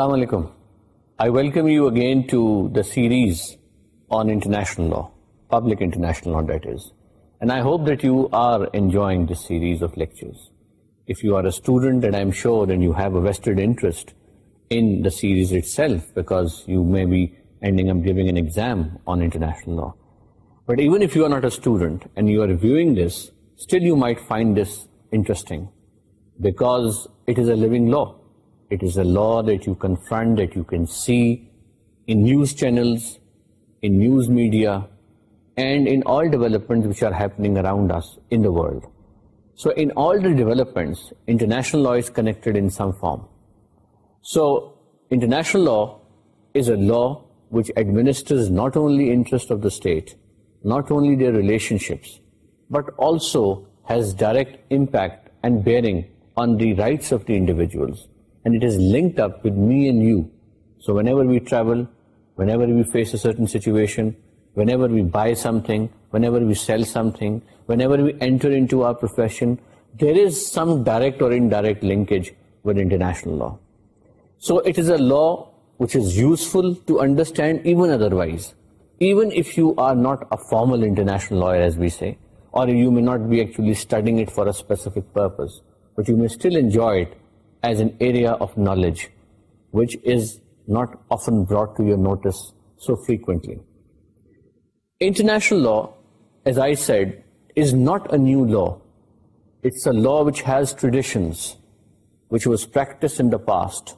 Assalamu alaikum. I welcome you again to the series on international law, public international law that is. And I hope that you are enjoying this series of lectures. If you are a student, and I'm sure then you have a vested interest in the series itself, because you may be ending up giving an exam on international law. But even if you are not a student and you are reviewing this, still you might find this interesting because it is a living law. It is a law that you confront, that you can see in news channels, in news media, and in all developments which are happening around us in the world. So in all the developments, international law is connected in some form. So international law is a law which administers not only interest of the state, not only their relationships, but also has direct impact and bearing on the rights of the individuals and it is linked up with me and you. So whenever we travel, whenever we face a certain situation, whenever we buy something, whenever we sell something, whenever we enter into our profession, there is some direct or indirect linkage with international law. So it is a law which is useful to understand even otherwise. Even if you are not a formal international lawyer, as we say, or you may not be actually studying it for a specific purpose, but you may still enjoy it as an area of knowledge which is not often brought to your notice so frequently. International law, as I said, is not a new law. It's a law which has traditions, which was practiced in the past,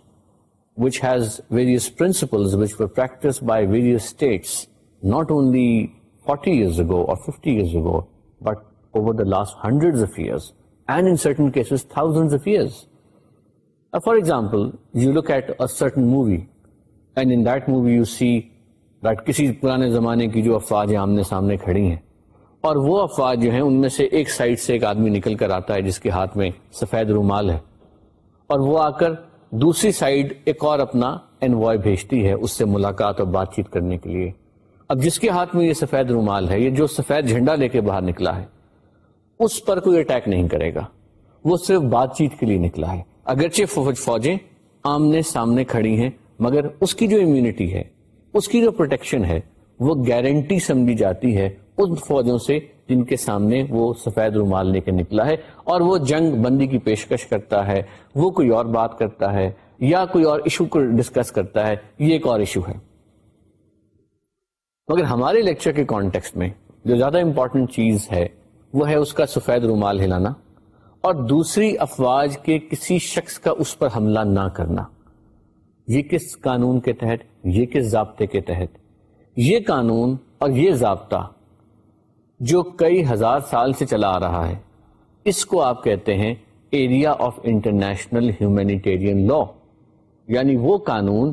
which has various principles which were practiced by various states, not only 40 years ago or 50 years ago, but over the last hundreds of years, and in certain cases, thousands of years. For example you look at a certain movie and in that movie you see that کسی پرانے زمانے کی جو افواج آمنے سامنے کھڑی ہیں اور وہ افواج جو ہیں ان میں سے ایک سائڈ سے ایک آدمی نکل کر آتا ہے جس کے ہاتھ میں سفید رومال ہے اور وہ آ کر دوسری سائڈ ایک اور اپنا انوائے بھیجتی ہے اس سے ملاقات اور بات چیت کرنے کے لیے اب جس کے ہاتھ میں یہ سفید رومال ہے یہ جو سفید جھنڈا لے کے باہر نکلا ہے اس پر کوئی اٹیک نہیں کرے گا وہ صرف بات چیت کے لیے نکلا ہے اگرچہ فوج فوجیں آمنے سامنے کھڑی ہیں مگر اس کی جو امیونٹی ہے اس کی جو پروٹیکشن ہے وہ گارنٹی سمجھی جاتی ہے ان فوجوں سے جن کے سامنے وہ سفید رومال لے کے نکلا ہے اور وہ جنگ بندی کی پیشکش کرتا ہے وہ کوئی اور بات کرتا ہے یا کوئی اور ایشو کو ڈسکس کرتا ہے یہ ایک اور ایشو ہے مگر ہمارے لیکچر کے کانٹیکس میں جو زیادہ امپورٹنٹ چیز ہے وہ ہے اس کا سفید رومال ہلانا اور دوسری افواج کے کسی شخص کا اس پر حملہ نہ کرنا یہ کس قانون کے تحت یہ کس ضابطے کے تحت یہ قانون اور یہ ضابطہ جو کئی ہزار سال سے چلا آ رہا ہے اس کو آپ کہتے ہیں area of international humanitarian law یعنی وہ قانون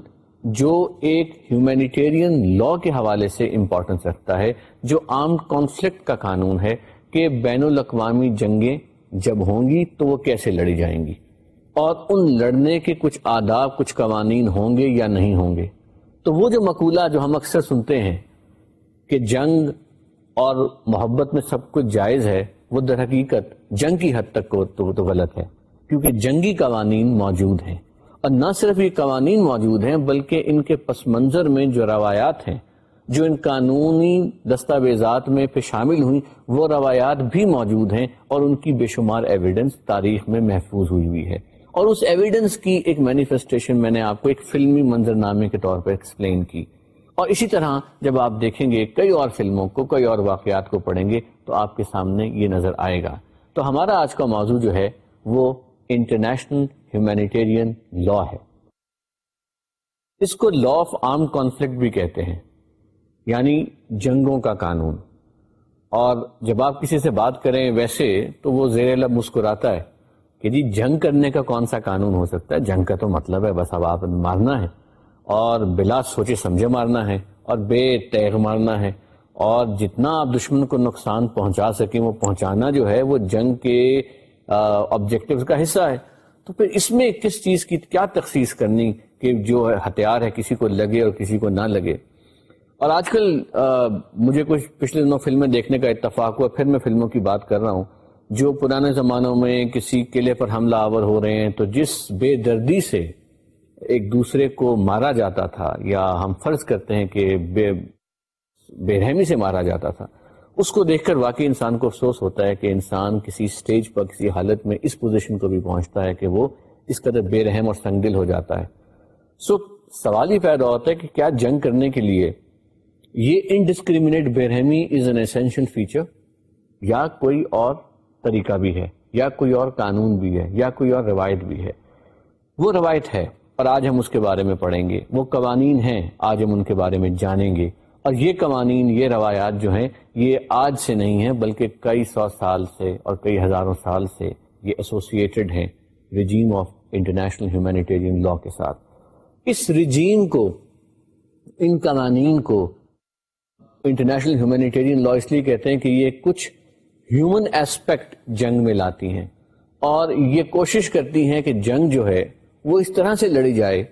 جو ایک ہیومینیٹیرین لا کے حوالے سے امپورٹنس رکھتا ہے جو آرمڈ کانفلکٹ کا قانون ہے کہ بین الاقوامی جنگیں جب ہوں گی تو وہ کیسے لڑی جائیں گی اور ان لڑنے کے کچھ آداب کچھ قوانین ہوں گے یا نہیں ہوں گے تو وہ جو مقولہ جو ہم اکثر سنتے ہیں کہ جنگ اور محبت میں سب کچھ جائز ہے وہ در حقیقت جنگ کی حد تک تو, تو غلط ہے کیونکہ جنگی قوانین موجود ہیں اور نہ صرف یہ قوانین موجود ہیں بلکہ ان کے پس منظر میں جو روایات ہیں جو ان قانونی دستاویزات میں پہ شامل ہوئی وہ روایات بھی موجود ہیں اور ان کی بے شمار ایویڈنس تاریخ میں محفوظ ہوئی ہوئی ہے اور اس ایویڈنس کی ایک مینیفیسٹیشن میں نے آپ کو ایک فلمی منظر نامے کے طور پر ایکسپلین کی اور اسی طرح جب آپ دیکھیں گے کئی اور فلموں کو کئی اور واقعات کو پڑھیں گے تو آپ کے سامنے یہ نظر آئے گا تو ہمارا آج کا موضوع جو ہے وہ انٹرنیشنل ہیومینیٹیرین لا ہے اس کو لا آف آرم کانفلکٹ بھی کہتے ہیں یعنی جنگوں کا قانون اور جب آپ کسی سے بات کریں ویسے تو وہ زیر لب مسکراتا ہے کہ جی جنگ کرنے کا کون سا قانون ہو سکتا ہے جنگ کا تو مطلب ہے بس اب آپ مارنا ہے اور بلا سوچے سمجھے مارنا ہے اور بے تیغ مارنا ہے اور جتنا آپ دشمن کو نقصان پہنچا سکیں وہ پہنچانا جو ہے وہ جنگ کے آبجیکٹو کا حصہ ہے تو پھر اس میں کس چیز کی کیا تخصیص کرنی کہ جو ہتھیار ہے کسی کو لگے اور کسی کو نہ لگے اور آج کل مجھے کچھ پچھلے دنوں فلمیں دیکھنے کا اتفاق ہوا پھر میں فلموں کی بات کر رہا ہوں جو پرانے زمانوں میں کسی قلعے پر حملہ آور ہو رہے ہیں تو جس بے دردی سے ایک دوسرے کو مارا جاتا تھا یا ہم فرض کرتے ہیں کہ بے بے رحمی سے مارا جاتا تھا اس کو دیکھ کر واقعی انسان کو افسوس ہوتا ہے کہ انسان کسی سٹیج پر کسی حالت میں اس پوزیشن کو بھی پہنچتا ہے کہ وہ اس قدر بے رحم اور سنگدل ہو جاتا ہے سو سوال ہی پیدا ہوتا ہے کہ کیا جنگ کرنے کے لیے یہ indiscriminate discriminate is an essential feature یا کوئی اور طریقہ بھی ہے یا کوئی اور قانون بھی ہے یا کوئی اور روایت بھی ہے وہ روایت ہے اور آج ہم اس کے بارے میں پڑھیں گے وہ قوانین ہیں آج ہم ان کے بارے میں جانیں گے اور یہ قوانین یہ روایات جو ہیں یہ آج سے نہیں ہیں بلکہ کئی سو سال سے اور کئی ہزاروں سال سے یہ ایسوسیٹڈ ہیں regime of international humanitarian law کے ساتھ اس رجیم کو ان قوانین کو انٹرنیشنل ہیومینیٹیرین لا اس لیے کہتے ہیں کہ یہ کچھ ہیومن ایسپیکٹ جنگ میں لاتی ہیں اور یہ کوشش کرتی ہیں کہ جنگ جو ہے وہ اس طرح سے لڑی جائے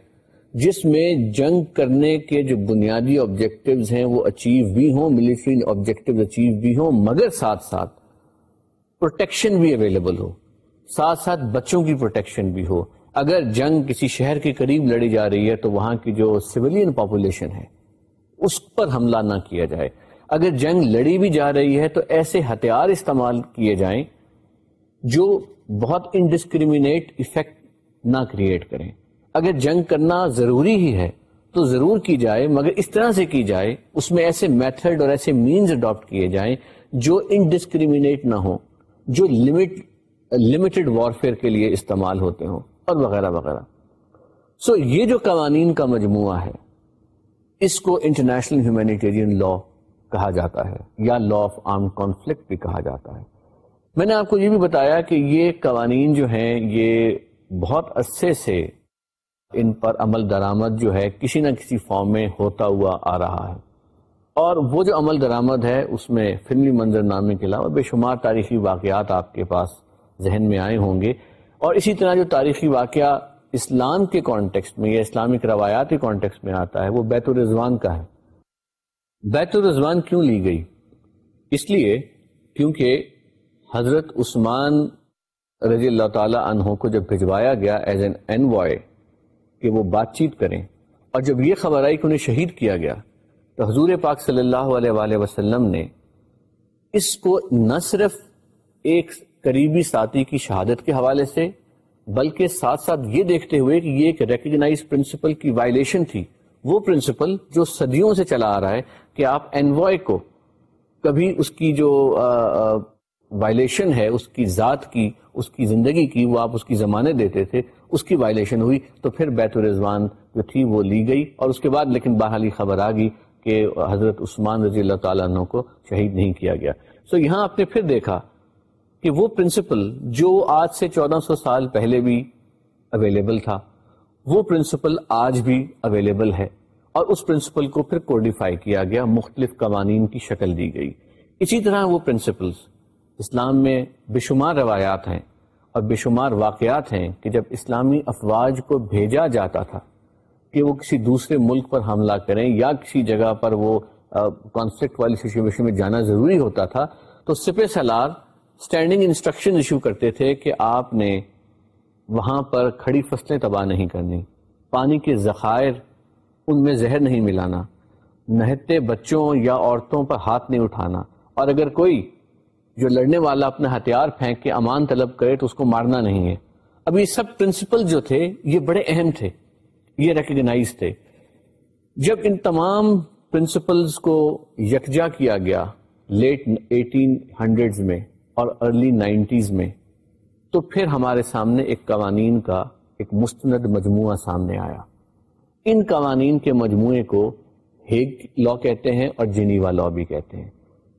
جس میں جنگ کرنے کے جو بنیادی آبجیکٹیوز ہیں وہ اچیو بھی ہوں ملٹری آبجیکٹیو اچیو بھی ہوں مگر ساتھ ساتھ پروٹیکشن بھی اویلیبل ہو ساتھ ساتھ بچوں کی پروٹیکشن بھی ہو اگر جنگ کسی شہر کے قریب لڑی جا رہی ہے تو وہاں کی جو سولین پاپولیشن ہے اس پر حملہ نہ کیا جائے اگر جنگ لڑی بھی جا رہی ہے تو ایسے ہتھیار استعمال کیے جائیں جو بہت انڈسکریمنیٹ ایفیکٹ نہ کریٹ کریں اگر جنگ کرنا ضروری ہی ہے تو ضرور کی جائے مگر اس طرح سے کی جائے اس میں ایسے میتھڈ اور ایسے مینز اڈاپٹ کیے جائیں جو انڈسکریمنیٹ نہ ہو جو لمٹ لمیٹڈ وارفیئر کے لیے استعمال ہوتے ہوں اور وغیرہ وغیرہ سو so, یہ جو قوانین کا مجموعہ ہے اس کو انٹرنیشنل ہیومینیٹیرین لا کہا جاتا ہے یا لا آف آرم کانفلکٹ بھی کہا جاتا ہے میں نے آپ کو یہ بھی بتایا کہ یہ قوانین جو ہیں یہ بہت عرصے سے ان پر عمل درآمد جو ہے کسی نہ کسی فارم میں ہوتا ہوا آ رہا ہے اور وہ جو عمل درآمد ہے اس میں فلمی منظر نامے کے علاوہ بے شمار تاریخی واقعات آپ کے پاس ذہن میں آئے ہوں گے اور اسی طرح جو تاریخی واقعہ اسلام کے کانٹیکسٹ میں یا اسلامک روایاتی کانٹیکس میں آتا ہے وہ بیت الرضوان کا ہے بیت الرضوان کیوں لی گئی اس لیے کیونکہ حضرت عثمان رضی اللہ تعالیٰ عنہ کو جب بھجوایا گیا ایز این اینوائے کہ وہ بات چیت کریں اور جب یہ خبر آئی کہ انہیں شہید کیا گیا تو حضور پاک صلی اللہ علیہ وآلہ وسلم نے اس کو نہ صرف ایک قریبی ساتھی کی شہادت کے حوالے سے بلکہ ساتھ ساتھ یہ دیکھتے ہوئے کہ یہ ایک ریکگنائز پرنسپل کی وائلیشن تھی وہ پرنسپل جو صدیوں سے چلا آ رہا ہے کہ آپ انوائے کو کبھی اس کی جو وائلیشن ہے اس کی ذات کی اس کی زندگی کی وہ آپ اس کی زمانے دیتے تھے اس کی وائلیشن ہوئی تو پھر بیت الرضوان جو تھی وہ لی گئی اور اس کے بعد لیکن بحالی خبر آ گئی کہ حضرت عثمان رضی اللہ تعالیٰ عنہ کو شہید نہیں کیا گیا سو so یہاں آپ نے پھر دیکھا کہ وہ پرنسپل جو آج سے چودہ سو سال پہلے بھی اویلیبل تھا وہ پرنسپل آج بھی اویلیبل ہے اور اس پرنسپل کو پھر کوڈیفائی کیا گیا مختلف قوانین کی شکل دی گئی اسی طرح وہ پرنسپلس اسلام میں بے شمار روایات ہیں اور بے شمار واقعات ہیں کہ جب اسلامی افواج کو بھیجا جاتا تھا کہ وہ کسی دوسرے ملک پر حملہ کریں یا کسی جگہ پر وہ کانفلکٹ والی سچویشن میں جانا ضروری ہوتا تھا تو سپہ سلار اسٹینڈنگ انسٹرکشن ایشو کرتے تھے کہ آپ نے وہاں پر کھڑی فصلیں تباہ نہیں کرنی پانی کے ذخائر ان میں زہر نہیں ملانا نہتے بچوں یا عورتوں پر ہاتھ نہیں اٹھانا اور اگر کوئی جو لڑنے والا اپنا ہتھیار پھینک کے امان طلب کرے تو اس کو مارنا نہیں ہے اب یہ سب پرنسپل جو تھے یہ بڑے اہم تھے یہ ریکگنائز تھے جب ان تمام پرنسپلز کو یکجا کیا گیا لیٹ ایٹین ہنڈریڈ میں اور ارلی نائنٹیز میں تو پھر ہمارے سامنے ایک قوانین کا ایک مستند مجموعہ سامنے آیا ان قوانین کے مجموعے کو ہیگ لا کہتے ہیں اور جنیوا لا بھی کہتے ہیں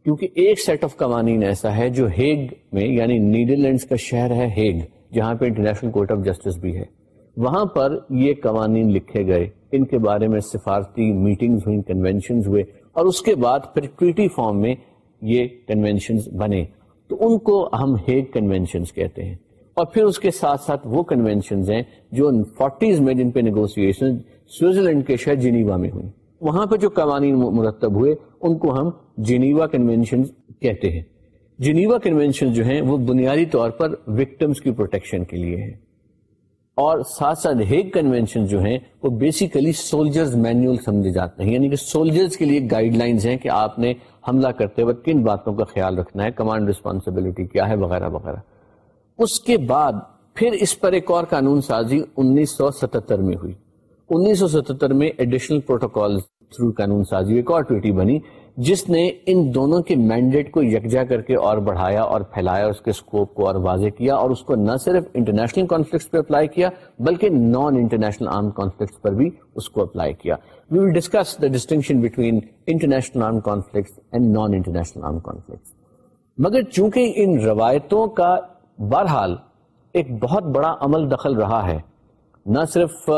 کیونکہ ایک سیٹ آف قوانین ایسا ہے جو ہیگ میں یعنی نیدر لینڈس کا شہر ہے ہیگ جہاں پہ انٹرنیشنل کورٹ آف جسٹس بھی ہے وہاں پر یہ قوانین لکھے گئے ان کے بارے میں سفارتی میٹنگز ہوئی کنونشنز ہوئے اور اس کے بعد پھر فارم میں یہ کنونشنز بنے تو ان کو ہم ہیگ کنوینشن کہتے ہیں اور پھر اس کے ساتھ ساتھ وہ کنوینشن نیگوسیشن سوئٹزرلینڈ کے شہر جنیوا میں ہوئی وہاں پہ جو قوانین مرتب ہوئے ان کو ہم جنیوا کنوینشن کہتے ہیں جنیوا کنوینشن جو ہیں وہ بنیادی طور پر وکٹمس کی پروٹیکشن کے لیے ہیں اور ساتھ ساتھ ہیگ کنوینشن جو ہیں وہ بیسیکلی سولجرز مینیول سمجھے جاتے ہیں یعنی کہ سولجرز کے لیے گائیڈ لائنز ہیں کہ آپ نے حملہ کرتے وقت کن باتوں کا خیال رکھنا ہے کمانڈ ریسپانسبلٹی کیا ہے وغیرہ وغیرہ اس کے بعد پھر اس پر ایک اور قانون سازی انیس سو ستہتر میں ہوئی انیس سو ستہتر میں ایڈیشنل پروٹوکال تھرو قانون سازی ایک اور ٹویٹی بنی جس نے ان دونوں کے مینڈیٹ کو یکجا کر کے اور بڑھایا اور پھیلایا اس کے سکوپ کو اور واضح کیا اور اس کو نہ صرف انٹرنیشنل کانفلکٹس پہ اپلائی کیا بلکہ نان انٹرنیشنل آرم کانفلکٹس پر بھی اس کو اپلائی کیا we will discuss the distinction between international armed conflicts and non international are conflicts مگر چونکہ ان روایتوں کا بہرحال ایک بہت بڑا عمل دخل رہا ہے نہ صرف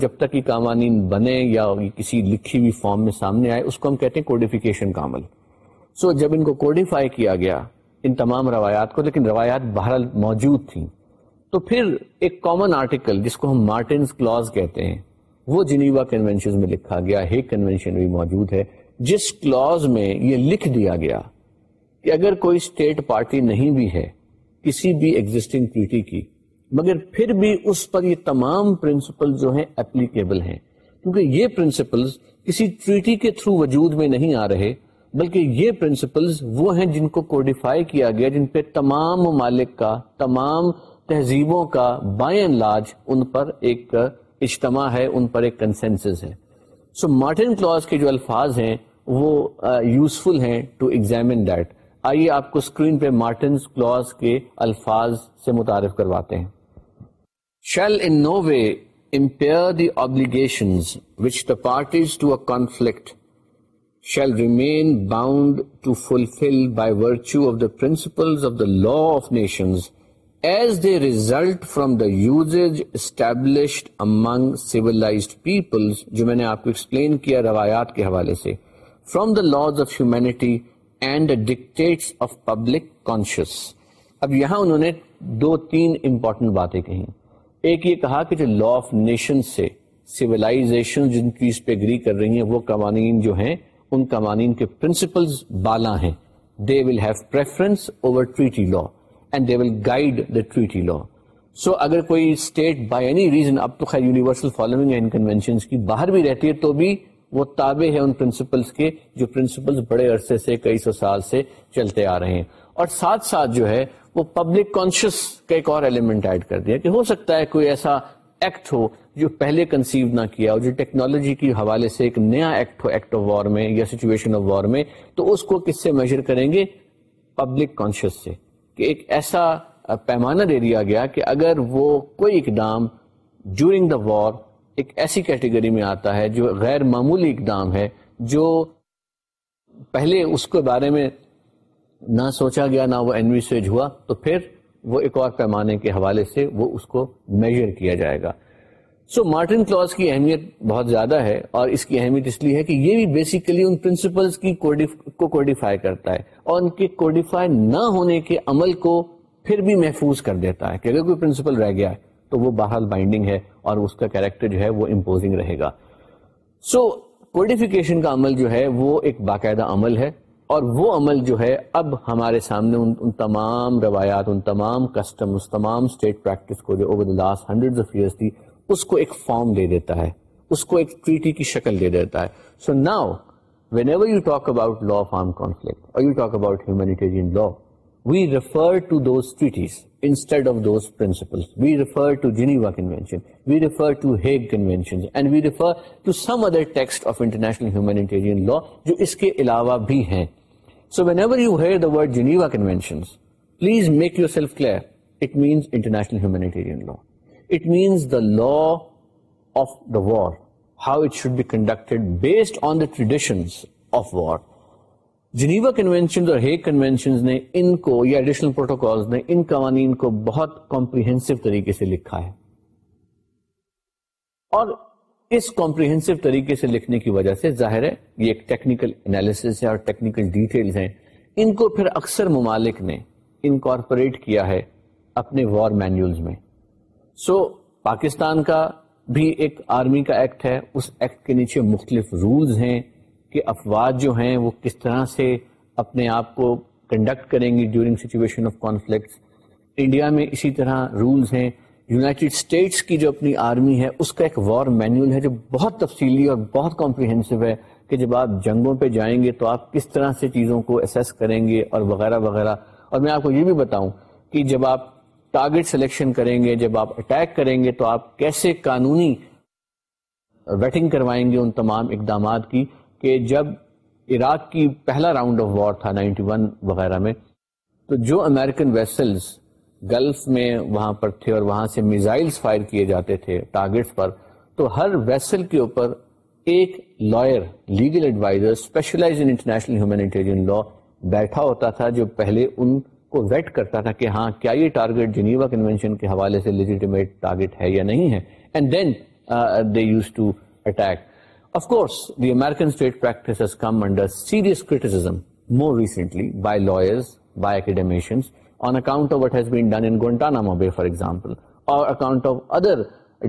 جب تک یہ قوانین بنے یا کسی لکھی ہوئی فارم میں سامنے آئے اس کو ہم کہتے ہیں کوڈیفیکیشن کا عمل سو so جب ان کو کوڈیفائی کیا گیا ان تمام روایات کو لیکن روایات بہرحال موجود تھیں تو پھر ایک کامن آرٹیکل جس کو ہم مارٹنز کلاز کہتے ہیں وہ جنیوا کنوینشن میں لکھا گیا بھی موجود ہے جس کلوز میں یہ لکھ دیا گیا کہ اگر کوئی اسٹیٹ پارٹی نہیں بھی ہے کسی بھی بھی ایگزٹنگ ٹریٹی کی مگر پھر اس پر یہ تمام پرنسپل جو ہیں ہیں اپلیکیبل کیونکہ یہ پرنسپل کسی ٹریٹی کے تھرو وجود میں نہیں آ رہے بلکہ یہ پرنسپل وہ ہیں جن کو کوڈیفائی کیا گیا جن پہ تمام ممالک کا تمام تہذیبوں کا بائیں لارج ان پر ایک اجتماع ہے ان پر ایک کنسنسز ہے سو مارٹن کلاس کے جو الفاظ ہیں وہ یوزفل ہیں ٹو ایگزامن دیٹ آئیے آپ کو اسکرین پہ مارٹن کے الفاظ سے متعارف کرواتے ہیں shall in no way impair the obligation which the parties to a conflict shall remain bound to fulfil by virtue of the principle of the law of nations result from the usage established among civilized peoples جو میں نے آپ کو explain کیا روایات کے حوالے سے from the humanity of the dictates of public conscience اب یہاں انہوں نے دو تین امپورٹنٹ باتیں کہیں ایک یہ کہا کہ جو لا آف نیشن سیشن جن چیز پہ اگری کر رہی ہیں وہ قوانین جو ہیں ان قوانین کے پرنسپلز بالا ہیں لا and they will guide law so اگر کوئی اسٹیٹ بائی اینی ریزن اب تو خیر یونیورسل فالوئنگ ان کنوینشنس کی باہر بھی رہتی ہے تو بھی وہ تابع ہے ان پرنسپلس کے جو پرنسپلس بڑے عرصے سے کئی سو سال سے چلتے آ رہے ہیں اور ساتھ ساتھ جو ہے وہ پبلک کانشیس کا ایک اور ایلیمنٹ ایڈ کر دیا کہ ہو سکتا ہے کوئی ایسا ایکٹ ہو جو پہلے کنسیو نہ کیا اور جو ٹیکنالوجی کے حوالے سے ایک نیا ایکٹ ہو ایکٹ آف وار میں یا سچویشن آف وار میں تو اس کو کس سے میجر کریں گے پبلک کانشیس سے کہ ایک ایسا پیمانہ دے دیا گیا کہ اگر وہ کوئی اقدام جورنگ دا وار ایک ایسی کیٹیگری میں آتا ہے جو غیر معمولی اقدام ہے جو پہلے اس کے بارے میں نہ سوچا گیا نہ وہ انویسیج ہوا تو پھر وہ ایک اور پیمانے کے حوالے سے وہ اس کو میجر کیا جائے گا سو مارٹن کلوز کی اہمیت بہت زیادہ ہے اور اس کی اہمیت اس لیے ہے کہ یہ بھی بیسیکلی ان پرنسپلس کی کو کوڈیفائی کرتا ہے اور ان کے کوڈیفائی نہ ہونے کے عمل کو پھر بھی محفوظ کر دیتا ہے کہ اگر کوئی پرنسپل رہ گیا ہے تو وہ بہرحال بائنڈنگ ہے اور اس کا کیریکٹر جو ہے وہ امپوزنگ رہے گا سو کوڈیفکیشن کا عمل جو ہے وہ ایک باقاعدہ عمل ہے اور وہ عمل جو ہے اب ہمارے سامنے ان, ان تمام روایات ان تمام کسٹم تمام اسٹیٹ پریکٹس کو جو over the last hundred of years تھی اس کو ایک فارم دے دیتا ہے اس کو ایک ٹریٹی کی شکل دے دیتا ہے so now whenever you talk about law of armed conflict اور you talk about humanitarian law we refer to those treaties instead of those principle we refer to Geneva convention we refer to Hague convention and we refer to some other text of international humanitarian law جو اس کے علاوہ بھی ہیں so whenever you hear the word Geneva convention please make yourself clear it means international humanitarian law it means the law of the war how it should be conduct based on the traditions of war Geneva convention اور Hague نے ان کو یا additional protocols نے ان قوانین کو بہت comprehensive طریقے سے لکھا ہے اور اس کمپریہنسو طریقے سے لکھنے کی وجہ سے ظاہر ہے یہ ایک ٹیکنیکل انالیس ہے اور ٹیکنیکل ڈیٹیلز ہیں ان کو پھر اکثر ممالک نے انکارپوریٹ کیا ہے اپنے وار مینیولز میں سو پاکستان کا بھی ایک آرمی کا ایکٹ ہے اس ایکٹ کے نیچے مختلف رولز ہیں کہ افواج جو ہیں وہ کس طرح سے اپنے آپ کو کنڈکٹ کریں گی during situation of conflicts India میں اسی طرح رولز ہیں یونائٹیڈ اسٹیٹس کی جو اپنی آرمی ہے اس کا ایک وار مینول ہے جو بہت تفصیلی اور بہت کمپریہنسو ہے کہ جب آپ جنگوں پہ جائیں گے تو آپ کس طرح سے چیزوں کو اسیس کریں گے اور وغیرہ وغیرہ اور میں آپ کو یہ بھی بتاؤں کہ جب آپ ٹارگٹ سلیکشن کریں گے جب آپ اٹیک کریں گے تو آپ کیسے قانونی ویٹنگ کروائیں گے ان تمام اقدامات کی کہ جب عراق کی پہلا راؤنڈ آف وار تھا نائنٹی ون وغیرہ میں تو جو امریکن ویسلز گلف میں وہاں پر تھے اور وہاں سے میزائلز فائر کیے جاتے تھے ٹارگٹس پر تو ہر ویسل کے اوپر ایک lawyer legal adviser specialise international humanitarian law بیٹھا ہوتا تھا جو پہلے ان کو ویٹ کرتا تھا کہ ہاں کیا یہ ٹارگیٹ جنیوا کنونشن کے حوالے سے لیجیٹیمیٹ ٹارگیٹ ہے یا نہیں ہے and then they use to attack of course the American state practice come under serious criticism more recently by lawyers by academicians on account of what has been done in Guantanamo Bay for example اور account of other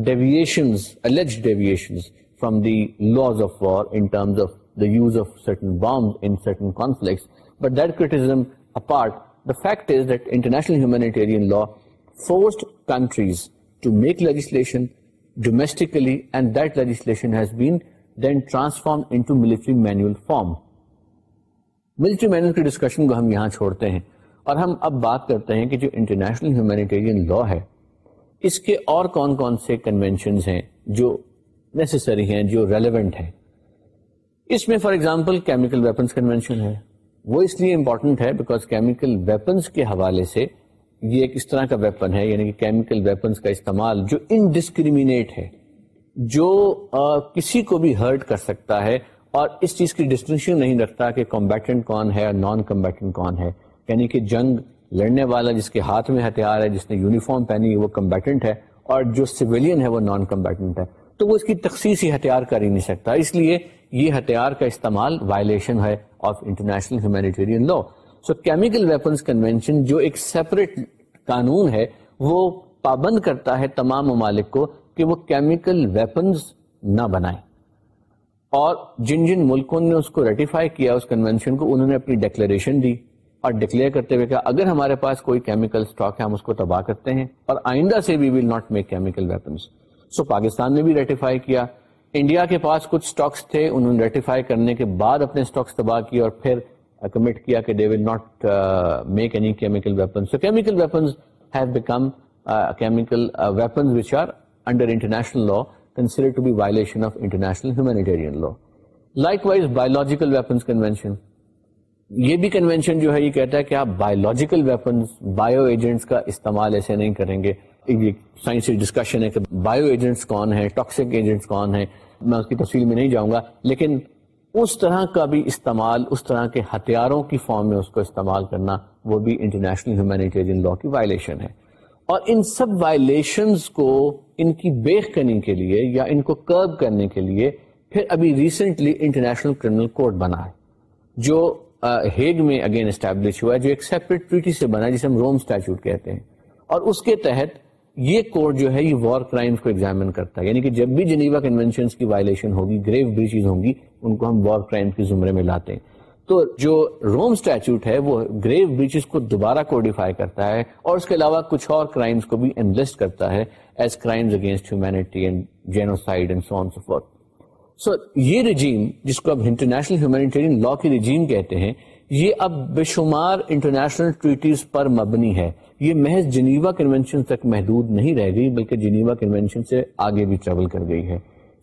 deviations alleged deviations from the laws of war in terms of the use of certain bombs in certain conflicts, but that criticism apart the fact is that international humanitarian law forced countries to make legislation domestically and that legislation has been then transformed into military manual form. Military manual کی discussion کو ہم یہاں چھوڑتے ہیں اور ہم اب بات کرتے ہیں کہ جو انٹرنیشنل ہیومینیٹیرین لا ہے اس کے اور کون کون سے کنونشنز ہیں جو نیسسری ہیں جو ریلیونٹ ہیں اس میں for example chemical weapons convention ہے وہ اس لیے امپورٹنٹ ہے بیکاز کیمیکل ویپنس کے حوالے سے یہ ایک اس طرح کا ویپن ہے یعنی کہ کیمیکل ویپنس کا استعمال جو انڈسکریمنیٹ ہے جو آ, کسی کو بھی ہرٹ کر سکتا ہے اور اس چیز کی ڈسٹنکشن نہیں رکھتا کہ کمبیٹنٹ کون ہے اور نان کمبیٹنٹ کون ہے یعنی کہ جنگ لڑنے والا جس کے ہاتھ میں ہتھیار ہے جس نے یونیفارم پہنی ہے وہ کمبیٹنٹ ہے اور جو سویلین ہے وہ نان کمبیٹنٹ ہے تو وہ اس کی تخصیصی ہتھیار کر ہی نہیں سکتا اس لیے یہ ہتھیار کا استعمال وائلیشن ہے of international humanitarian law so chemical weapons convention جو ایک سیپریٹ قانون ہے وہ پابند کرتا ہے تمام ممالک کو کہ وہ کیمیکل ویپنز نہ بنائیں اور جن جن ملکوں نے اس کو ریٹیفائی کیا اس کنونشن کو انہوں نے اپنی ڈیکلریشن دی اور ڈکلیئر کرتے ہوئے کہا اگر ہمارے پاس کوئی کیمیکل سٹاک ہے ہم اس کو تباہ کرتے ہیں اور آئندہ سے we will not make chemical weapons so Pakistan نے بھی ریٹیفائی کیا انڈیا کے پاس کچھ سٹاکس تھے انہوں نے ریٹیفائی کرنے کے بعد اپنے سٹاکس تباہ کی اور پھر کمٹ uh, کیا کہ they will not make any chemical weapon so chemical weapons have become chemical weapons which are under international law consider to be violation of international humanitarian law likewise biological weapons convention یہ بھی convention جو ہے یہ کہتا ہے کہ آپ biological weapons bio agents کا استعمال ایسے نہیں کریں گے سائنسی ڈسکشن ہے کہ بایو ایجنٹس کون ہیں ٹاکسک ایجنٹس کون ہیں میں اس کی تفصیل میں نہیں جاؤں گا لیکن اس طرح کا بھی استعمال اس طرح کے ہتھیاروں کی فارم میں اس کو استعمال کرنا وہ بھی انٹرنیشنل ہیومینیٹیرین لا کی وائلیشن ہے اور ان سب وائلیشنز کو ان کی بیک کرنے کے لیے یا ان کو کرب کرنے کے لیے پھر ابھی ریسنٹلی انٹرنیشنل کرمنل کورٹ بنا ہے جو ہیگ میں اگین اسٹیبلش ہوا ہے جو ایک سیپریٹ ٹریٹی سے بنا ہے جسے ہم روم اسٹیچیوٹ کہتے ہیں اور اس کے تحت یہ جو ہے یہ وار کرائمس کو ایگزامن کرتا ہے یعنی کہ جب بھی جنیوا کنوینشن کی وائلشن ہوگی گریو بریچز ہوں گی ان کو ہم وار کرائم کے زمرے میں لاتے ہیں تو جو روم اسٹیچوٹ ہے وہ گریو بریچز کو دوبارہ کوڈیفائی کرتا ہے اور اس کے علاوہ کچھ اور کرائمس کو بھی انلسٹ کرتا ہے as crimes against humanity and heinous war so یہ رجیم جس کو اب انٹرنیشنل ہیومینیٹیرین لا کی رجیم کہتے ہیں یہ اب بے شمار انٹرنیشنل پر مبنی ہے یہ محض جنیوا کنوینشن تک محدود نہیں رہ گئی بلکہ جنیوا کنوینشن سے آگے بھی ٹریول کر گئی ہے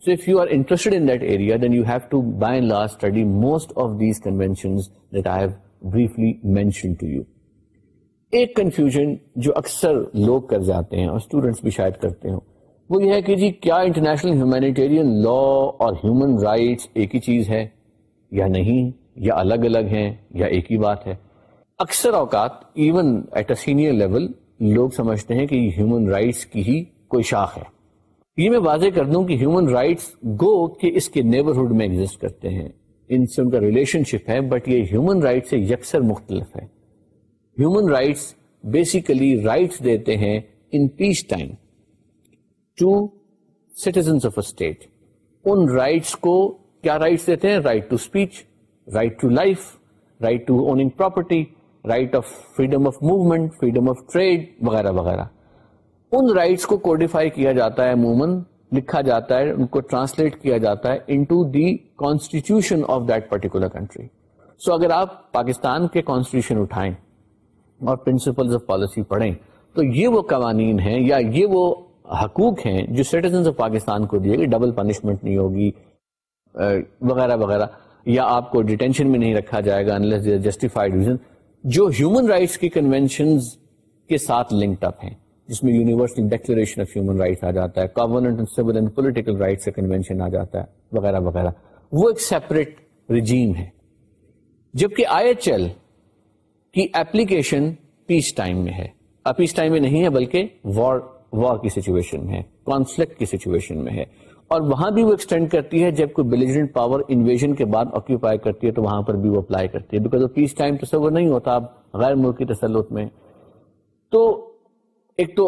so if you are in that area then you you have to to by and last study most of these mention ایک کنفیوژن جو اکثر لوگ کر جاتے ہیں اور اسٹوڈنٹس بھی شاید کرتے وہ یہ ہے کہ جی کیا انٹرنیشنل ہیومینیٹیرین لا اور ہیومن رائٹس ایک ہی چیز ہے یا نہیں یا الگ الگ ہیں یا ایک ہی بات ہے اکثر اوقات even at a senior level لوگ سمجھتے ہیں کہ ہیومن رائٹس کی ہی کوئی شاخ ہے یہ میں واضح کر دوں کہ ہیومن رائٹس گو کہ اس کے نیبرہڈ میں ایگزٹ کرتے ہیں ان سے ان کا ریلیشن شپ ہے بٹ یہ ہیومن رائٹ سے یکسر مختلف ہے ہیومن رائٹس بیسیکلی رائٹس دیتے ہیں in peace time to citizen of a state in rights کو کیا رائٹس دیتے ہیں right to speech right to life right to owning property right of freedom of movement freedom of trade وغیرہ وغیرہ ان rights کو codify کیا جاتا ہے عموماً لکھا جاتا ہے ان کو ٹرانسلیٹ کیا جاتا ہے into the constitution of that particular country so اگر آپ پاکستان کے کانسٹیٹیوشن اٹھائیں اور پرنسپلز آف پالیسی پڑھیں تو یہ وہ قوانین ہیں یا یہ وہ حقوق ہیں جو سٹیزنز آف پاکستان کو دیے گی ڈبل پنشمنٹ نہیں ہوگی وغیرہ وغیرہ یا آپ کو ڈیٹینشن میں نہیں رکھا جائے گا انلیس جسٹیفائڈ ریزن جو ہیومن رائٹس کی کنونشنز کے ساتھ لنکڈ اپ ہیں جس میں universal declaration of human rights آ جاتا ہے and civil and political rights کا کنوینشن آ جاتا ہے وغیرہ وغیرہ وہ ایک سیپریٹ رجیم ہے جبکہ آئی ایچ ایل کی اپلیکیشن پیس ٹائم میں ہے پیس ٹائم میں نہیں ہے بلکہ وار وار کی سچویشن میں ہے کانفلکٹ کی سچویشن میں ہے اور وہاں بھی وہ ایکسٹینڈ کرتی ہے جب کوئی بلیجنٹ پاور انویژن کے بعد آکیوپائی کرتی ہے تو وہاں پر بھی وہ اپلائی کرتی ہے بیکاز پیس ٹائم تصور نہیں ہوتا اب غیر ملکی تسلط میں تو ایک تو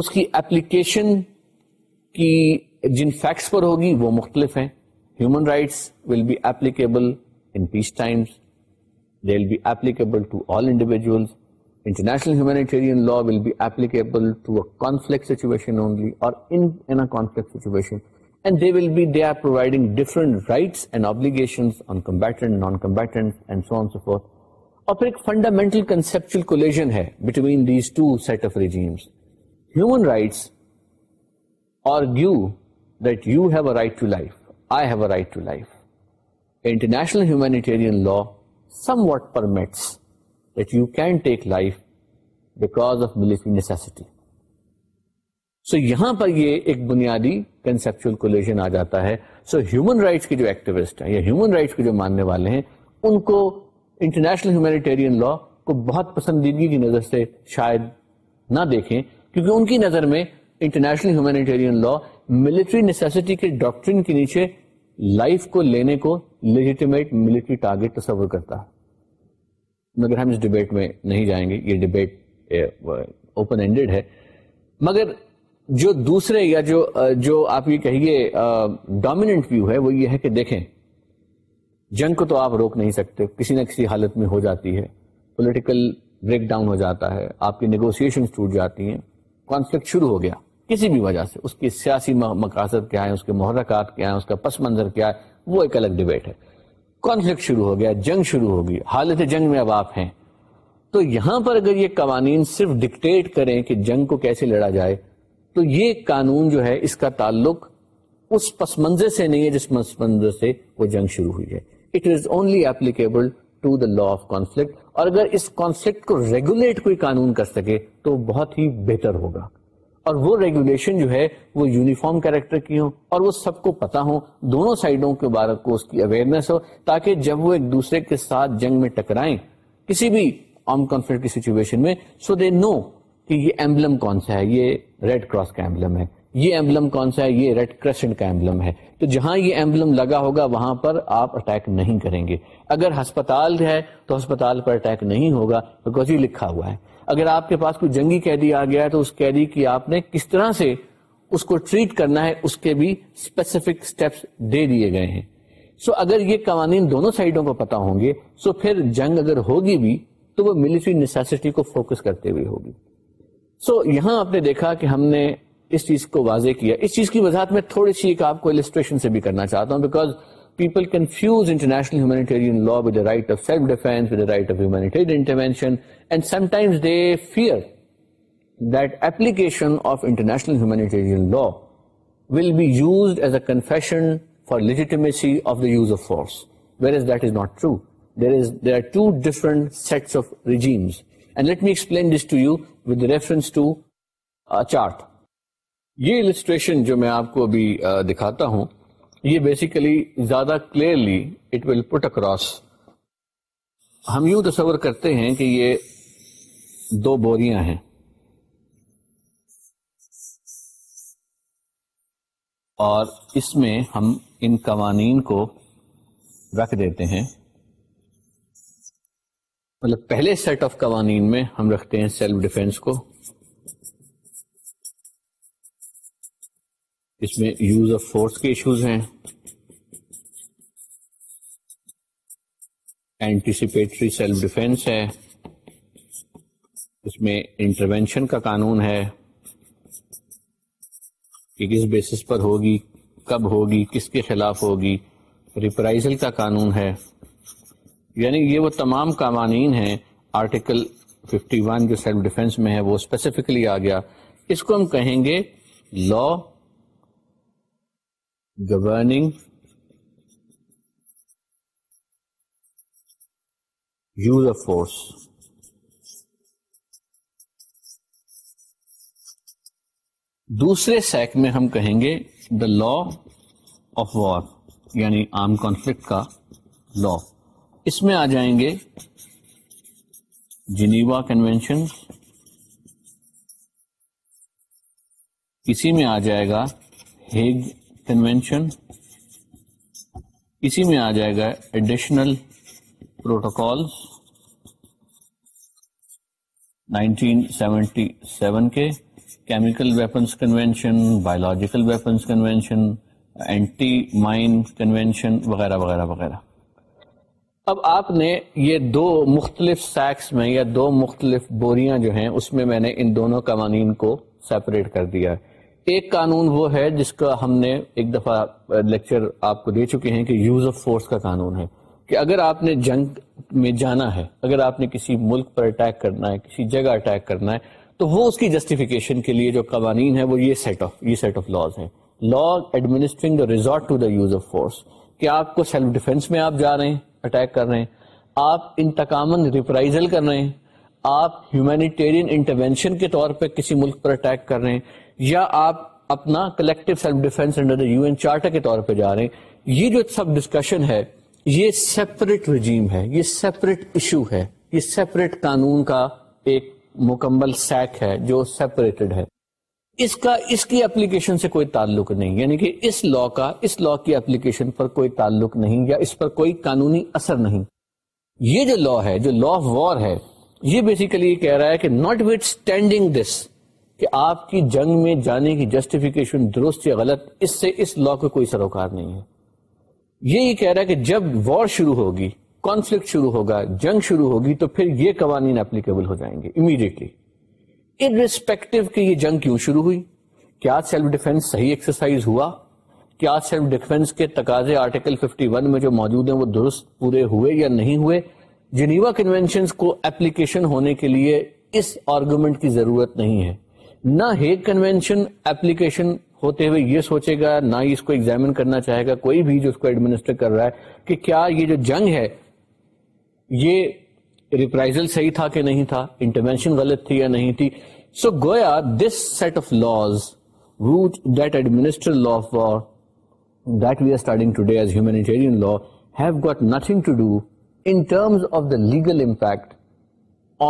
اس کی اپلیکیشن کی جن فیکٹس پر ہوگی وہ مختلف ہیں human rights will be applicable in peace times they will be applicable to all individuals international humanitarian law will be applicable to a conflict situation only اور in in conflict situation and they are providing different rights and obligations on combatant, non-combatants, and so on and so forth. And a fundamental conceptual collision between these two set of regimes. Human rights argue that you have a right to life, I have a right to life. International humanitarian law somewhat permits that you can take life because of military necessity. So یہاں پر یہ ایک بنیادی conceptual coalition آ جاتا ہے so human rights کے جو activist ہیں یا ہیومن رائٹس کے جو ماننے والے ہیں ان کو کو انٹرنیشنل ہیومینیٹیرین لا بہت پسندیدگی کی نظر سے شاید نہ دیکھیں کیونکہ ان کی نظر میں international humanitarian law military necessity کے ڈاکٹرن کے نیچے لائف کو لینے کو لیجیٹیمیٹ ملٹری ٹارگیٹ تصور کرتا ہے مگر ہم اس ڈبیٹ میں نہیں جائیں گے یہ ڈبیٹ اوپن اینڈیڈ ہے مگر جو دوسرے یا جو جو آپ یہ کہیے ڈومیننٹ ویو ہے وہ یہ ہے کہ دیکھیں جنگ کو تو آپ روک نہیں سکتے کسی نہ کسی حالت میں ہو جاتی ہے پولیٹیکل بریک ڈاؤن ہو جاتا ہے آپ کی نیگوسیشن ٹوٹ جاتی ہیں کانفلکٹ شروع ہو گیا کسی بھی وجہ سے اس کی سیاسی مقاصد کیا ہے اس کے محرکات کیا ہیں اس کا پس منظر کیا ہے وہ ایک الگ ڈبیٹ ہے کانفلکٹ شروع ہو گیا جنگ شروع ہوگی حالت جنگ میں اب آپ ہیں تو یہاں پر اگر یہ قوانین صرف ڈکٹیٹ کریں کہ جنگ کو کیسے لڑا جائے تو یہ قانون جو ہے اس کا تعلق اس پس منظر سے نہیں ہے جس پس منظر سے وہ جنگ شروع ہوئی ہے it is only applicable to the law of conflict اور اگر اس کانفلکٹ کو ریگولیٹ کوئی قانون کر سکے تو بہت ہی بہتر ہوگا اور وہ ریگولیشن جو ہے وہ یونیفارم کریکٹر کی ہوں اور وہ سب کو پتا ہوں دونوں سائڈوں کے بارے کو اس کی اویئرنیس ہو تاکہ جب وہ ایک دوسرے کے ساتھ جنگ میں ٹکرائیں کسی بھی آم کانفلکٹ کی سچویشن میں سو دے نو کہ یہ ایمبلم کون سا ہے یہ ریڈ کراس کا ایمبلم ہے یہ ایمبلم کون سا ہے یہ ریڈ کرسنٹ کا ایمبلم ہے تو جہاں یہ ایمبلم لگا ہوگا وہاں پر آپ اٹیک نہیں کریں گے اگر ہسپتال ہے تو ہسپتال پر اٹیک نہیں ہوگا بیکاز یہ لکھا ہوا ہے اگر آپ کے پاس کوئی جنگی قیدی آ گیا ہے تو اس قیدی کی آپ نے کس طرح سے اس کو ٹریٹ کرنا ہے اس کے بھی اسپیسیفک اسٹیپس دے دیے گئے ہیں سو so اگر یہ قوانین دونوں سائڈوں کو پتا ہوں گے سو so پھر جنگ اگر ہوگی بھی تو وہ ملٹری نیسیسٹی کو فوکس کرتے ہوئے ہوگی سو یہاں آپ نے دیکھا کہ ہم نے اس چیز کو واضح کیا اس چیز کی وضاحت میں تھوڑی سی ایک آپ کو السٹریشن سے بھی کرنا چاہتا ہوں because people confuse international humanitarian law with right of self defence with right of humanitarian intervention and sometimes they fear that application of international humanitarian law will be use as a confession for legitimacy of the use of force is is is that not true there there are two different sets of regimes let me explain this to you with reference chart یہ جو میں آپ کو ابھی uh, دکھاتا ہوں یہ basically زیادہ clearly it will put across ہم یوں تصور کرتے ہیں کہ یہ دو بوریاں ہیں اور اس میں ہم ان قوانین کو رکھ دیتے ہیں مطلب پہلے سیٹ آف قوانین میں ہم رکھتے ہیں سیلف ڈیفینس کو اس میں یوز آف فورس کے ایشوز ہیں اینٹیسپیٹری سیلف ڈیفینس ہے اس میں انٹروینشن کا قانون ہے کہ کس بیسس پر ہوگی کب ہوگی کس کے خلاف ہوگی ریپرائزل کا قانون ہے یعنی یہ وہ تمام قوانین ہیں آرٹیکل 51 ون جو سیلف ڈیفینس میں ہے وہ اسپیسیفکلی آ گیا اس کو ہم کہیں گے law governing use of force دوسرے سیک میں ہم کہیں گے دا لا آف وار یعنی آرم کانفلکٹ کا لا اس میں آ جائیں گے جنیوا کنوینشن اسی میں آ جائے گا ہیگ کنوینشن اسی میں آ جائے گا ایڈیشنل پروٹوکال سیونٹی سیون کے chemical weapons convention biological weapons convention anti mine convention وغیرہ وغیرہ وغیرہ اب آپ نے یہ دو مختلف سیکس میں یا دو مختلف بوریاں جو ہیں اس میں میں نے ان دونوں قوانین کو سیپریٹ کر دیا ہے ایک قانون وہ ہے جس کا ہم نے ایک دفعہ لیکچر آپ کو دے چکے ہیں کہ یوز آف فورس کا قانون ہے کہ اگر آپ نے جنگ میں جانا ہے اگر آپ نے کسی ملک پر اٹیک کرنا ہے کسی جگہ اٹیک کرنا ہے تو وہ اس کی جسٹیفیکیشن کے لیے جو قوانین ہے وہ یہ سیٹ آف یہ سیٹ آف لاز ہیں law administering the resort of force کہ آپ کو سیلف ڈیفینس میں آپ جا رہے ہیں اٹیک کر رہے ہیں آپ انتقام کر رہے ہیں آپ ہیومینیٹیرین انٹروینشن کے طور پہ کسی ملک پر اٹیک کر رہے ہیں یا آپ اپنا collective self defence under U N charter کے طور پہ جا رہے ہیں یہ جو سب ڈسکشن ہے یہ سیپریٹ رجیم ہے یہ سیپریٹ ایشو ہے یہ سیپریٹ قانون کا ایک مکمل سیک ہے جو سیپریٹڈ ہے اس کا اس کی اپلیکیشن سے کوئی تعلق نہیں یعنی کہ اس لا کا اس لا کی اپلیکیشن پر کوئی تعلق نہیں یا اس پر کوئی قانونی اثر نہیں یہ جو لا ہے جو لا آف وار ہے یہ بیسیکلی یہ کہہ رہا ہے کہ ناٹ وٹ اسٹینڈنگ دس کہ آپ کی جنگ میں جانے کی جسٹیفیکیشن درست یا غلط اس سے اس لا کا کوئی سروکار نہیں ہے یہ کہہ رہا ہے کہ جب وار شروع ہوگی کانفلکٹ شروع ہوگا جنگ شروع ہوگی تو پھر یہ قوانین اپلیکیبل ہو جائیں گے امیڈیٹلی ارسپیکٹو کہ یہ جنگ کیوں شروع ہوئی کیا سیلف ڈیفینس صحیح ایکسرسائز ہوا کیا سیلف ڈیفینس کے تقاضے آرٹیکل 51 میں جو موجود ہیں وہ درست پورے ہوئے یا نہیں ہوئے جنیوا کنونشنز کو اپلیکیشن ہونے کے لیے اس آرگومنٹ کی ضرورت نہیں ہے نہ ہیگ کنونشن اپلیکیشن ہوتے ہوئے یہ سوچے گا نہ ہی اس کو ایگزامن کرنا چاہے گا کوئی بھی جو اس کو ایڈمنسٹر کر رہا ہے کہ کیا یہ جو جنگ ہے یہ ریپرائزل صحیح تھا کہ نہیں تھا انٹروینشن غلط تھی یا نہیں تھی سو گویا this set of laws route that administer law of war that we are starting today as humanitarian law have got nothing to do in terms of the legal impact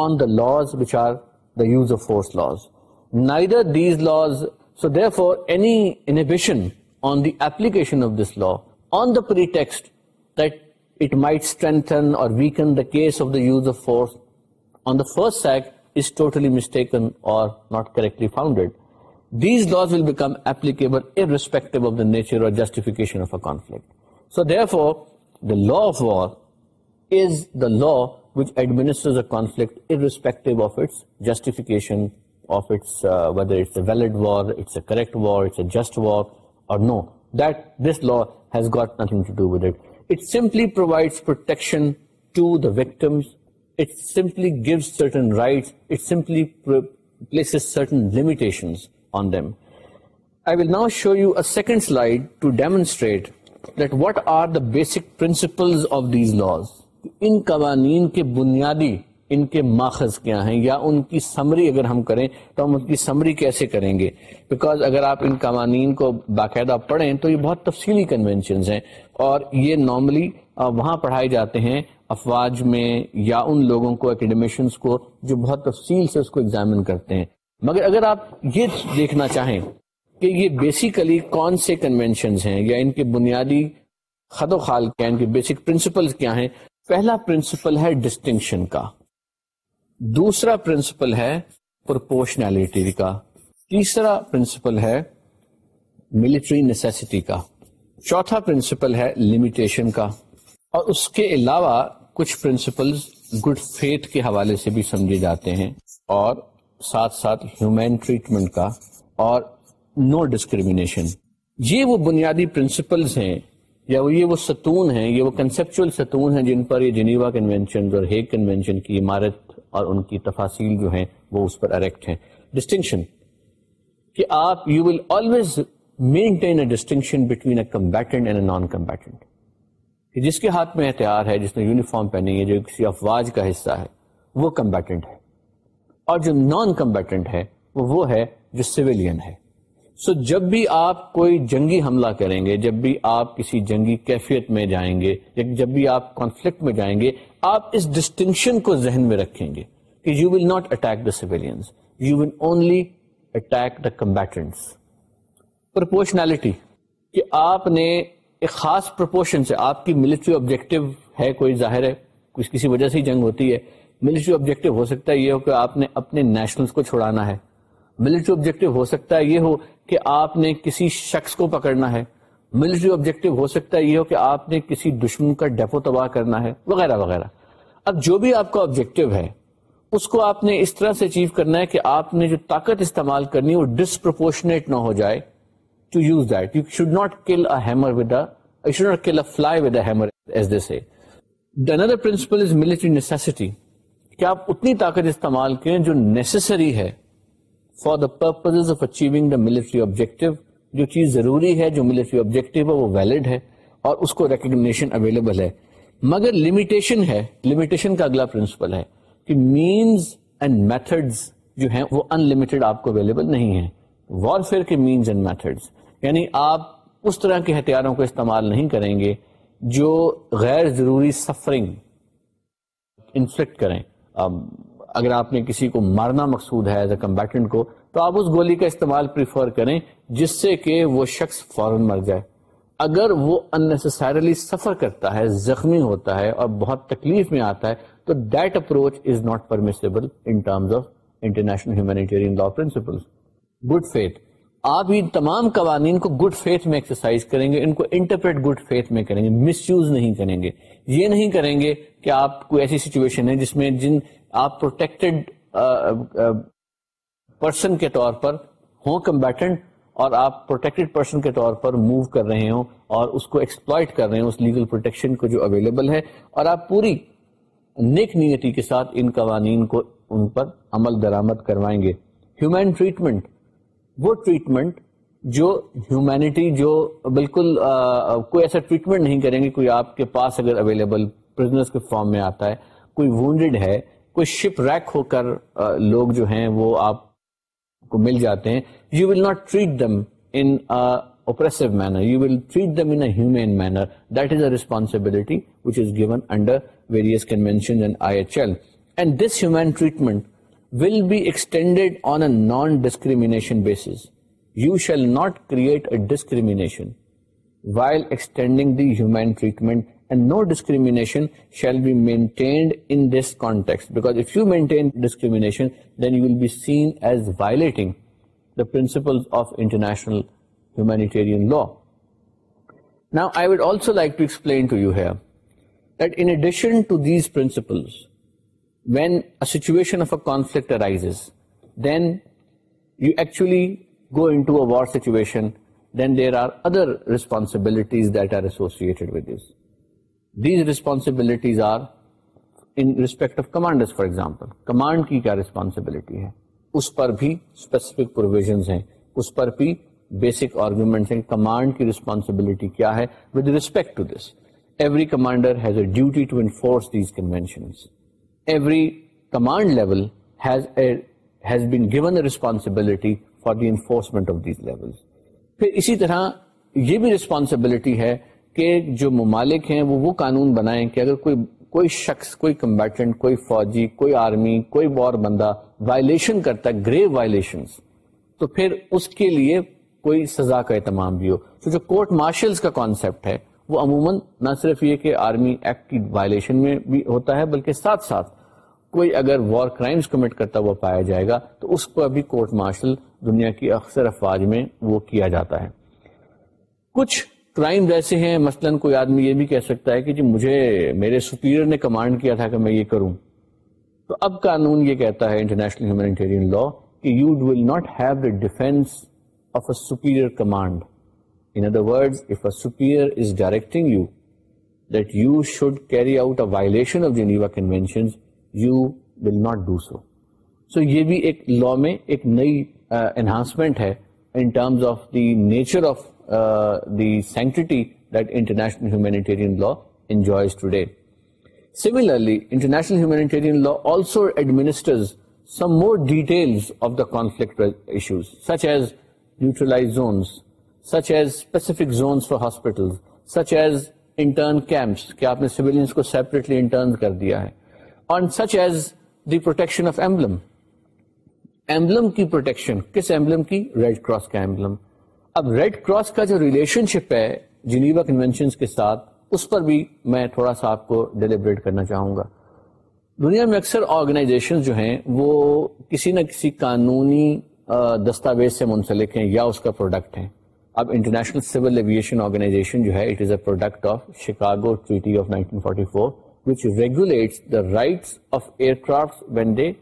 on the laws the use of force laws neither these laws so therefore any inhibition on the application of this law on the pretext that weakest side is totally mistaken اور law of war disrespect justification just war this law has got second slide to demonstrate that what are the basic principle of these laws ان قوانین کے بنیادی ان کے ماخذ کیا ہیں یا ان کی سمری اگر ہم کریں تو ہم ان کی سمری کیسے کریں گے بیکاز اگر آپ ان قوانین کو باقاعدہ پڑھیں تو یہ بہت تفصیلی کنونشنز ہیں اور یہ نارملی وہاں پڑھائے جاتے ہیں افواج میں یا ان لوگوں کو اکیڈمیشنس کو جو بہت تفصیل سے اس کو ایگزامن کرتے ہیں مگر اگر آپ یہ دیکھنا چاہیں کہ یہ بیسیکلی کون سے کنونشنز ہیں یا ان کے بنیادی خد و خال کیا ان کے بیسک پرنسپلز کیا ہیں پہلا پرنسپل ہے ڈسٹنکشن کا دوسرا پرنسپل ہے پروپوشنالٹی کا تیسرا پرنسپل ہے ملٹری نیسیسٹی کا چوتھا پرنسپل ہے لمیٹیشن کا اور اس کے علاوہ کچھ پرنسپلز گڈ فیتھ کے حوالے سے بھی سمجھے جاتے ہیں اور ساتھ ساتھ ہیومین ٹریٹمنٹ کا اور نو ڈسکریمنیشن یہ وہ بنیادی پرنسپلز ہیں یا یہ وہ ستون ہیں یہ وہ کنسپچل ستون ہیں جن پر یہ جنیوا کنوینشن اور ہیگ کنوینشن کی عمارت اور ان کی تفاصیل جو ہیں وہ اس پر اریکٹ ہیں ڈسٹنکشن کہ آپ you will always maintain a distinction between a combatant and a non کہ جس کے ہاتھ میں احتیاط ہے جس نے یونیفارم پہنی ہے جو کسی افواج کا حصہ ہے وہ کمبیٹنٹ ہے اور جو نان کمبیٹنٹ ہے وہ وہ ہے جو سویلین ہے سو جب بھی آپ کوئی جنگی حملہ کریں گے جب بھی آپ کسی جنگی کیفیت میں جائیں گے یا جب بھی آپ کانفلکٹ میں جائیں گے آپ اس ڈسٹنکشن کو ذہن میں رکھیں گے کہ you will not attack the civilians you will only attack the combatants proportionality کہ آپ نے ایک خاص پرپورشن سے آپ کی ملٹری آبجیکٹو ہے کوئی ظاہر ہے کچھ کسی وجہ سے ہی جنگ ہوتی ہے ملٹری آبجیکٹو ہو سکتا ہے یہ ہو کہ آپ نے اپنے نیشنلس کو چھڑانا ہے ملٹری آبجیکٹو ہو سکتا ہے یہ ہو کہ آپ نے کسی شخص کو پکڑنا ہے ملٹری آبجیکٹو ہو سکتا ہے یہ ہو کہ آپ نے کسی دشمن کا ڈیپو تباہ کرنا ہے وغیرہ وغیرہ اب جو بھی آپ کا آبجیکٹو ہے اس کو آپ نے اس طرح سے اچیو کرنا ہے کہ آپ نے جو طاقت استعمال کرنی وہ ڈسپروپورشنیٹ نہ ہو جائے to use that you should not kill a should not kill a fly with as a another principle is military necessity کہ آپ اتنی طاقت استعمال کریں جو نیسسری ہے for the purpose of achieving the military objective جو چیز ضروری ہے جو ملٹری آبجیکٹو ہے وہ ویلڈ ہے اور اس کو ریکگنیشن اویلیبل ہے مگر لمیٹیشن ہے لمیٹیشن کا اگلا پرنسپل ہے کہ مینز اینڈ میتھڈز جو ہیں وہ ان لمیٹڈ آپ کو اویلیبل نہیں ہے وارفیئر کے مینز اینڈ میتھڈز یعنی آپ اس طرح کے ہتھیاروں کو استعمال نہیں کریں گے جو غیر ضروری سفرنگ انفلکٹ کریں اگر آپ نے کسی کو مارنا مقصود ہے ایز اے کمبیٹنٹ کو تو آپ اس گولی کا استعمال پریفر کریں جس سے کہ وہ شخص فوراً مر جائے اگر وہ انسسریلی سفر کرتا ہے زخمی ہوتا ہے اور بہت تکلیف میں آتا ہے تو that approach is not permissible in terms of international humanitarian law principle good faith آپ ان تمام قوانین کو گڈ فیتھ میں ایکسرسائز کریں گے ان کو انٹرپریٹ گڈ فیتھ میں کریں گے مس یوز نہیں کریں گے یہ نہیں کریں گے کہ آپ کو ایسی سچویشن ہے جس میں جن آپ پروٹیکٹڈ پرسن کے طور پر ہوں کمبیٹنٹ اور آپ پروٹیکٹڈ پرسن کے طور پر موو کر رہے ہوں اور اس کو ایکسپلائٹ کر رہے ہوں اس لیگل پروٹیکشن کو جو اویلیبل ہے اور آپ پوری نیک نیتی کے ساتھ ان قوانین کو ان پر عمل درآمد کروائیں گے ہیومین ٹریٹمنٹ وہ ٹریٹمنٹ جو ہیومینٹی جو بالکل کوئی ایسا ٹریٹمنٹ نہیں کریں گے کوئی آپ کے پاس اگر اویلیبل کے فارم میں آتا ہے کوئی وونڈیڈ ہے کوئی شپ ریک ہو کر لوگ جو ہیں وہ آپ کو مل جاتے ہیں you will not treat them in oppressive manner you will treat them in humane manner that is a responsibility which is given under various convention and this humane treatment will be extended on a non discrimination basis you shall not create a discrimination while extending the humane treatment no discrimination shall be maintained in this context discrim then you will be seen as violating of international law now I would also like to explain principle of a then you actually go into a war situation then there are other responsibilities that are associate with this responsibilities are in respect of commander for example command کی کیا responsibility ہے اس پر بھی specific provisions ہیں اس پر بھی basic argument ہیں کمانڈ کی رسپانسبلٹی کیا ہے with respect to this every commander has a duty to enforce these convention every command level been given a responsibility for the enforcement of these level پھر اسی طرح یہ بھی رسپانسبلٹی ہے کہ جو ممالک ہیں وہ وہ قانون بنائیں کہ اگر کوئی کوئی شخص کوئی کمبیٹنٹ کوئی فوجی کوئی آرمی کوئی وار بندہ وائلیشن کرتا ہے گریو وائلیشن تو پھر اس کے لیے کوئی سزا کا اہتمام بھی ہو تو جو کورٹ مارشلس کا کانسیپٹ ہے وہ عموماً نہ صرف یہ کہ آرمی ایکٹ کی وائلیشن میں بھی ہوتا ہے بلکہ ساتھ ساتھ کوئی اگر وار کرائمس کمٹ کرتا ہوا پایا جائے گا تو اس کو ابھی کورٹ مارشل دنیا کی اکثر افواج میں وہ کیا جاتا ہے کچھ کرائم جیسے ہیں مثلا کوئی آدمی یہ بھی کہہ سکتا ہے کہ جی مجھے میرے سپیریئر نے کمانڈ کیا تھا کہ میں یہ کروں تو اب قانون یہ کہتا ہے انٹرنیشنل لا کہ you will not have the defence of a superior command in other word if a superior is directing you that you should carry out a of Geneva convention you will not do so so یہ بھی ایک law میں ایک نئی enhancement ہے in terms of the nature of the sanctity international law enjoys today similarly international law also admits more detail flies such as specific zones for hospital کو separately intern کر دیا ہے کی کس ایمبلم کی ریڈ کراس کامبلم اب red cross کا جو ریلیشن شپ ہے جنیوا کنوینشن کے ساتھ اس پر بھی میں تھوڑا سا آپ کو ڈیلیبریٹ کرنا چاہوں گا دنیا میں اکثر آرگنائزیشن جو ہیں وہ کسی نہ کسی قانونی دستاویز سے منسلک ہیں یا اس کا پروڈکٹ ہیں اب انٹرنیشنل سول ایویشن آرگنائزیشن جو ہے it is a product of Chicago treaty of regulates the rights of aircraft when they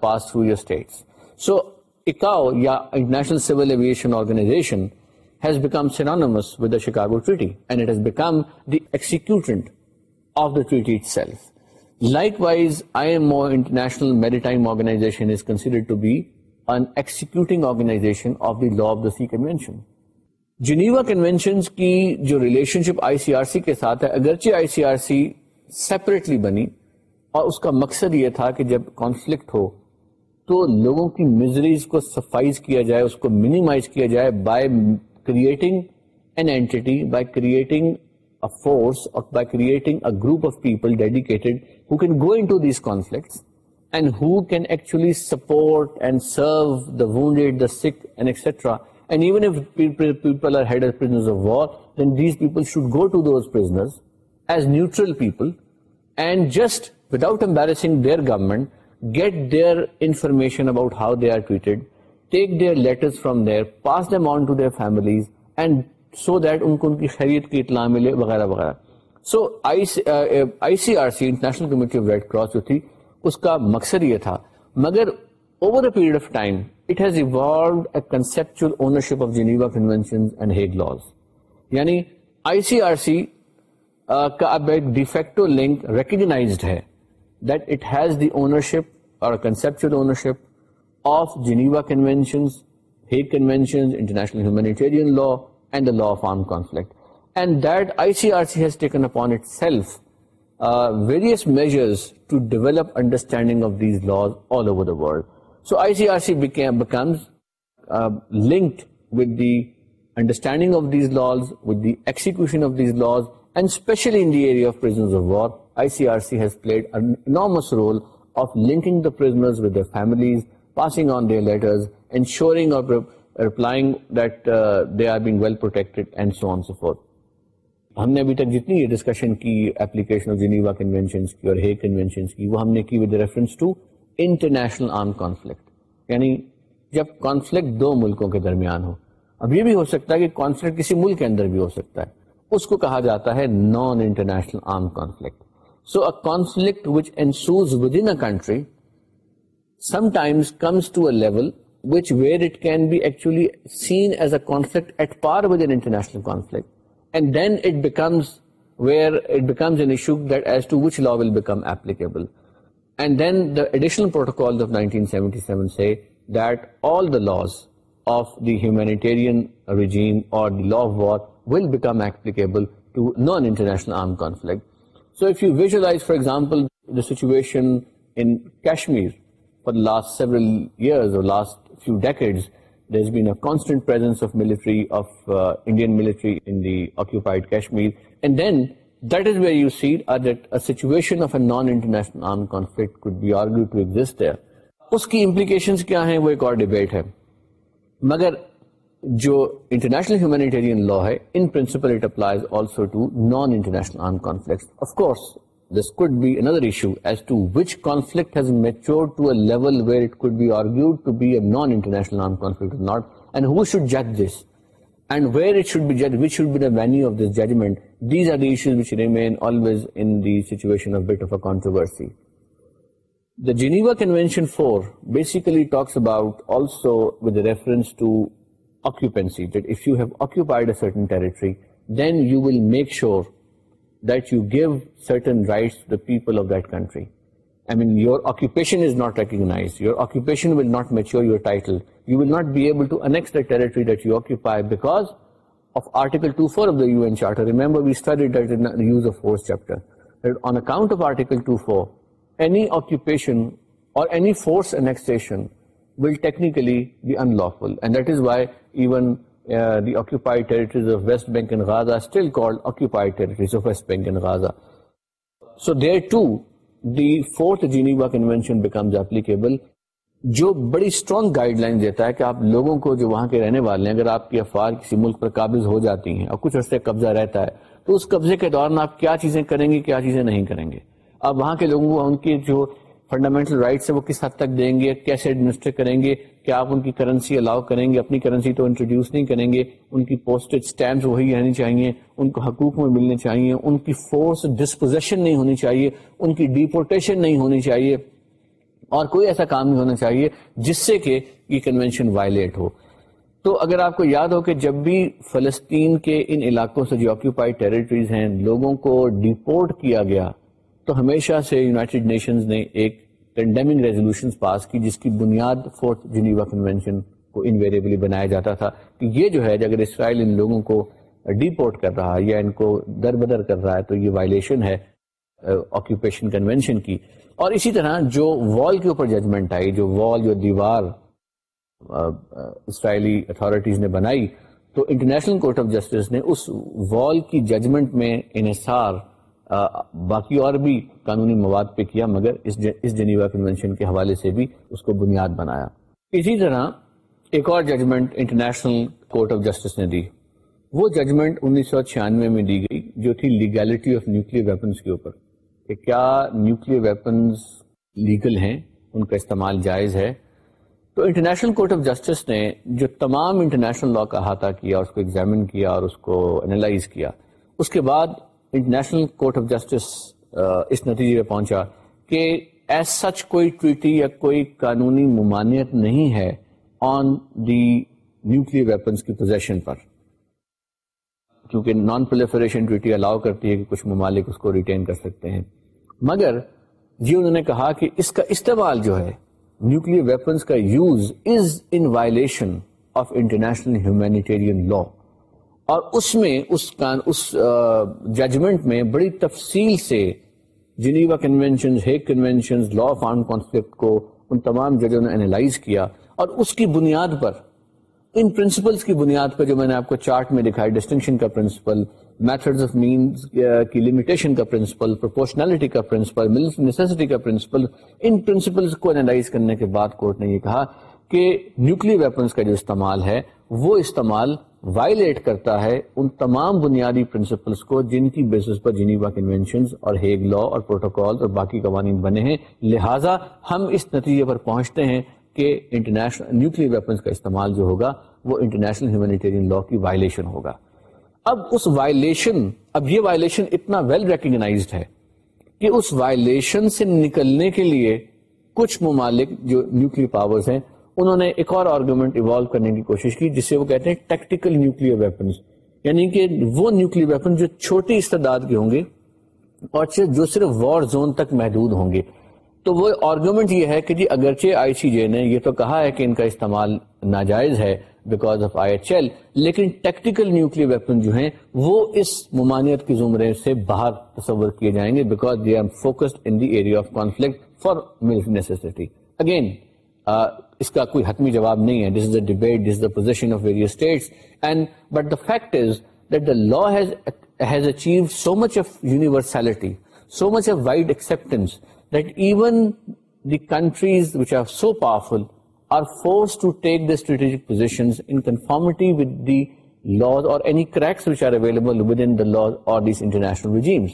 pass through your states so civil aviation organisation become synonymous with the Chicago treaty and it has become devout of the treat self likewise international the sea convention. Geneva conventions کی جو relation شپ آئی C R سی کے ساتھ ہے اگرچہ آئی C R سی separately بنی اور اس کا مقصد یہ تھا کہ جب کانفلکٹ ہو تو لوگوں کی مزریز کو سفائز کیا جائے اس کو منیمائز کیا جائے by creating creating creating an anti by by force a group of people dedicated who can go into these conflicts can actually support and serve the etcetera and even if people should go to prisoners as neutral people and just without embarrassing their government get their information about how they are treated take their letter from their pass down to their families and so that ان کو ان کی خیریت کی اطلاع ملے وغیرہ وغیرہ so I C R C international committee of Red Cross جو تھی اس کا مقصد یہ تھا مگر over a period of time it has evolved a conceptual ownership of and Hague laws یعنی آئی سی آر سی کا اب ایک ڈیفیکٹو لنک ریکگنائزڈ ہے ز the ownership ownership of Geneva conventions international law and the law of armed conflict I C R C has taken upon various measures to develop understanding laws all over so I C R C becomes linked understanding of these laws with the ex laws and especially ICRC has played an enormous role of linking the prisoners with their their families, passing on on letters, ensuring or replying that uh, they are being well protected and and so so forth. C R C's played role of linking کی اور ہم نے reference to international دو ملکوں کے درمیان ہو اب یہ بھی ہو سکتا ہے کہ کانفلکٹ کسی ملک کے اندر بھی ہو سکتا ہے اس کو کہا جاتا ہے non international arm conflict so a conflict which ensues comes to applicable and then the additional protocol law war will come applicable to non international armed conflict situation and then that is where national کیا ہے وہ ایک اور debate ہے مگر جو international humanitarian law ہے in principle it applies also to non international arm of course this could be the Geneva Convention 4 basically talks about also with reference to Setu occupied territory then you will make sure to give certain right occupation is not ریکز your occupation your title you will not be ایبلٹریٹوائے article remember ویسٹرٹ of article two four any occupations will technically involve that is why even uh, the occupied territories of West Bank and Gaza are still called occupied territories of West Bank and Gaza. So there too, the fourth Geneva Convention becomes applicable. جو بڑی strong guide line دیتا ہے کہ آپ لوگوں کو جو وہاں کے رہنے والے ہیں اگر آپ کی افواج کسی ملک پر قابض ہو جاتی ہیں اور کچھ عرصے قبضہ رہتا ہے تو اس قبضے کے دوران آپ کیا چیزیں کریں گے کیا چیزیں نہیں کریں گے آپ وہاں کے لوگوں کو ان کے جو فنڈامنٹل رائٹس ہیں وہ کس حد تک دیں گے کیسے ایڈمنسٹر کریں گے کہ آپ ان کی کرنسی الاؤ کریں گے اپنی کرنسی تو انٹروڈیوس نہیں کریں گے ان کی پوسٹ اسٹیمپس وہی رہنی چاہیے ان کو حقوق میں ملنے چاہیے ان کی فورس ڈسپوزیشن نہیں ہونی چاہیے ان کی ڈیپورٹیشن نہیں ہونی چاہیے اور کوئی ایسا کام نہیں ہونا چاہیے جس سے کہ یہ کنونشن وائلیٹ ہو تو اگر آپ کو یاد ہو کہ جب بھی فلسطین کے ان علاقوں سے جو آکوپائڈ ٹیریٹریز ہیں لوگوں کو ڈیپورٹ کیا گیا تو ہمیشہ سے یوناٹیڈ نیشنز نے ایک کنڈیمنگ ریزولوشن پاس کی کی جس بنیاد فورتھ جنیوا کو انویریبلی بنایا جاتا تھا کہ یہ جو ہے اگر اسرائیل ان لوگوں کو ڈیپورٹ کر رہا ہے یا ان کو در بدر کر رہا ہے تو یہ وائلیشن ہے آکوپیشن کنوینشن کی اور اسی طرح جو وال کے اوپر ججمنٹ آئی جو وال جو دیوار اسرائیلی اتھارٹیز نے بنائی تو انٹرنیشنل کورٹ آف جسٹس نے اس وال کی ججمنٹ میں انحصار باقی اور بھی قانونی مواد پہ کیا مگر اس جنیوا کنونشن کے حوالے سے بھی اس کو بنیاد بنایا اسی طرح ایک اور judgment international court of justice نے دی وہ ججمنٹ انیس سو چھیانوے میں دی گئی جو تھی لیگیلٹی آف نیوکل ویپنس کے اوپر کہ کیا نیوکل ویپنس لیگل ہیں ان کا استعمال جائز ہے تو انٹرنیشنل کورٹ آف جسٹس نے جو تمام انٹرنیشنل لا کا احاطہ کیا اس کو ایگزامن کیا اور اس کو انالائز کیا اس کے بعد انٹرنیشنل کورٹ آف جسٹس اس نتیجے پہ پہنچا کہ ایز سچ کوئی ٹویٹی یا کوئی قانونی ممانعت نہیں ہے آن دی نیوکل ویپنس کی پوزیشن پر کیونکہ نان پلیفریشن ٹویٹی الاؤ کرتی ہے کہ کچھ ممالک اس کو ریٹین کر سکتے ہیں مگر یہ انہوں نے کہا کہ اس کا استعمال جو ہے نیوکل ویپنس کا use is in violation of international humanitarian law اور اس میں اس کا اس ججمنٹ میں بڑی تفصیل سے Geneva convention Hague convention law of arm conflict کو ان تمام ججوں نے انالائز کیا اور اس کی بنیاد پر ان پرنسپلس کی بنیاد پر جو میں نے آپ کو چارٹ میں دکھایا ڈسٹنکشن کا پرنسپل میتھڈز آف مینس کی لمیٹیشن کا پرنسپل پرپورشنلٹی کا پرنسپل نیسیسٹی کا پرنسپل ان پرنسپلس کو انالائز کرنے کے بعد کورٹ نے یہ کہا کہ نیوکل ویپنس کا جو استعمال ہے وہ استعمال وائلیٹ کرتا ہے ان تمام بنیادی پرنسپلس کو جن کی بیسس پر جنیوا کنونشنز اور ہیگ لا اور پروٹوکال اور باقی قوانین بنے ہیں لہٰذا ہم اس نتیجے پر پہنچتے ہیں کہ انٹرنیشنل نیوکل ویپنس کا استعمال جو ہوگا وہ انٹرنیشنل ہیومینیٹیرین لا کی وائلیشن ہوگا اب اس وائلیشن اب یہ وائلیشن اتنا ویل well ریکگنائزڈ ہے کہ اس وائلیشن سے نکلنے کے لیے کچھ ممالک جو نیوکل پاورز ہیں انہوں نے ایک اور آرگومنٹ ایوالو کرنے کی کوشش کی جسے وہ کہتے ہیں ٹیکٹیکل نیوکلیر ویپنز یعنی کہ وہ نیوکلیر ویپن جو چھوٹی استعداد کے ہوں گے اور جو صرف وار زون تک محدود ہوں گے تو وہ آرگومنٹ یہ ہے کہ جی اگرچہ آئی سی جے نے یہ تو کہا ہے کہ ان کا استعمال ناجائز ہے because of I H L لیکن ٹیکٹیکل نیوکلیر ویپن جو ہیں وہ اس ممانعت کی زمرے سے باہر تصور کیے جائیں گے because they are focused in the area of conflict for nasty again اس کا کوئی حتمی جواب نہیں ہے this is the debate this is the position of various states and but the fact is that the law has achieve so much of universality so much of wide acceptance that even the countries which are so powerful are force to take the strategic position in conformity with the law or any cracks which are available within the law or these international regimes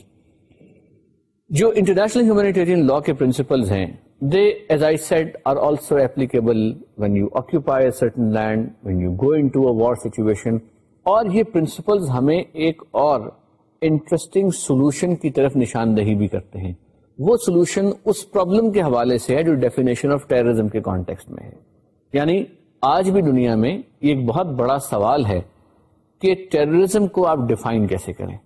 جو international humanitarian law کے principles ہیں they, as I said, are also applicable when when you you occupy a a certain land, go into war situation. یہ principles ہمیں ایک اور interesting solution کی طرف نشاندہی بھی کرتے ہیں وہ سولوشن اس پرابلم کے حوالے سے جو ڈیفینیشن آف ٹیررزم کے کانٹیکس میں ہے یعنی آج بھی دنیا میں یہ بہت بڑا سوال ہے کہ ٹیررزم کو آپ ڈیفائن کیسے کریں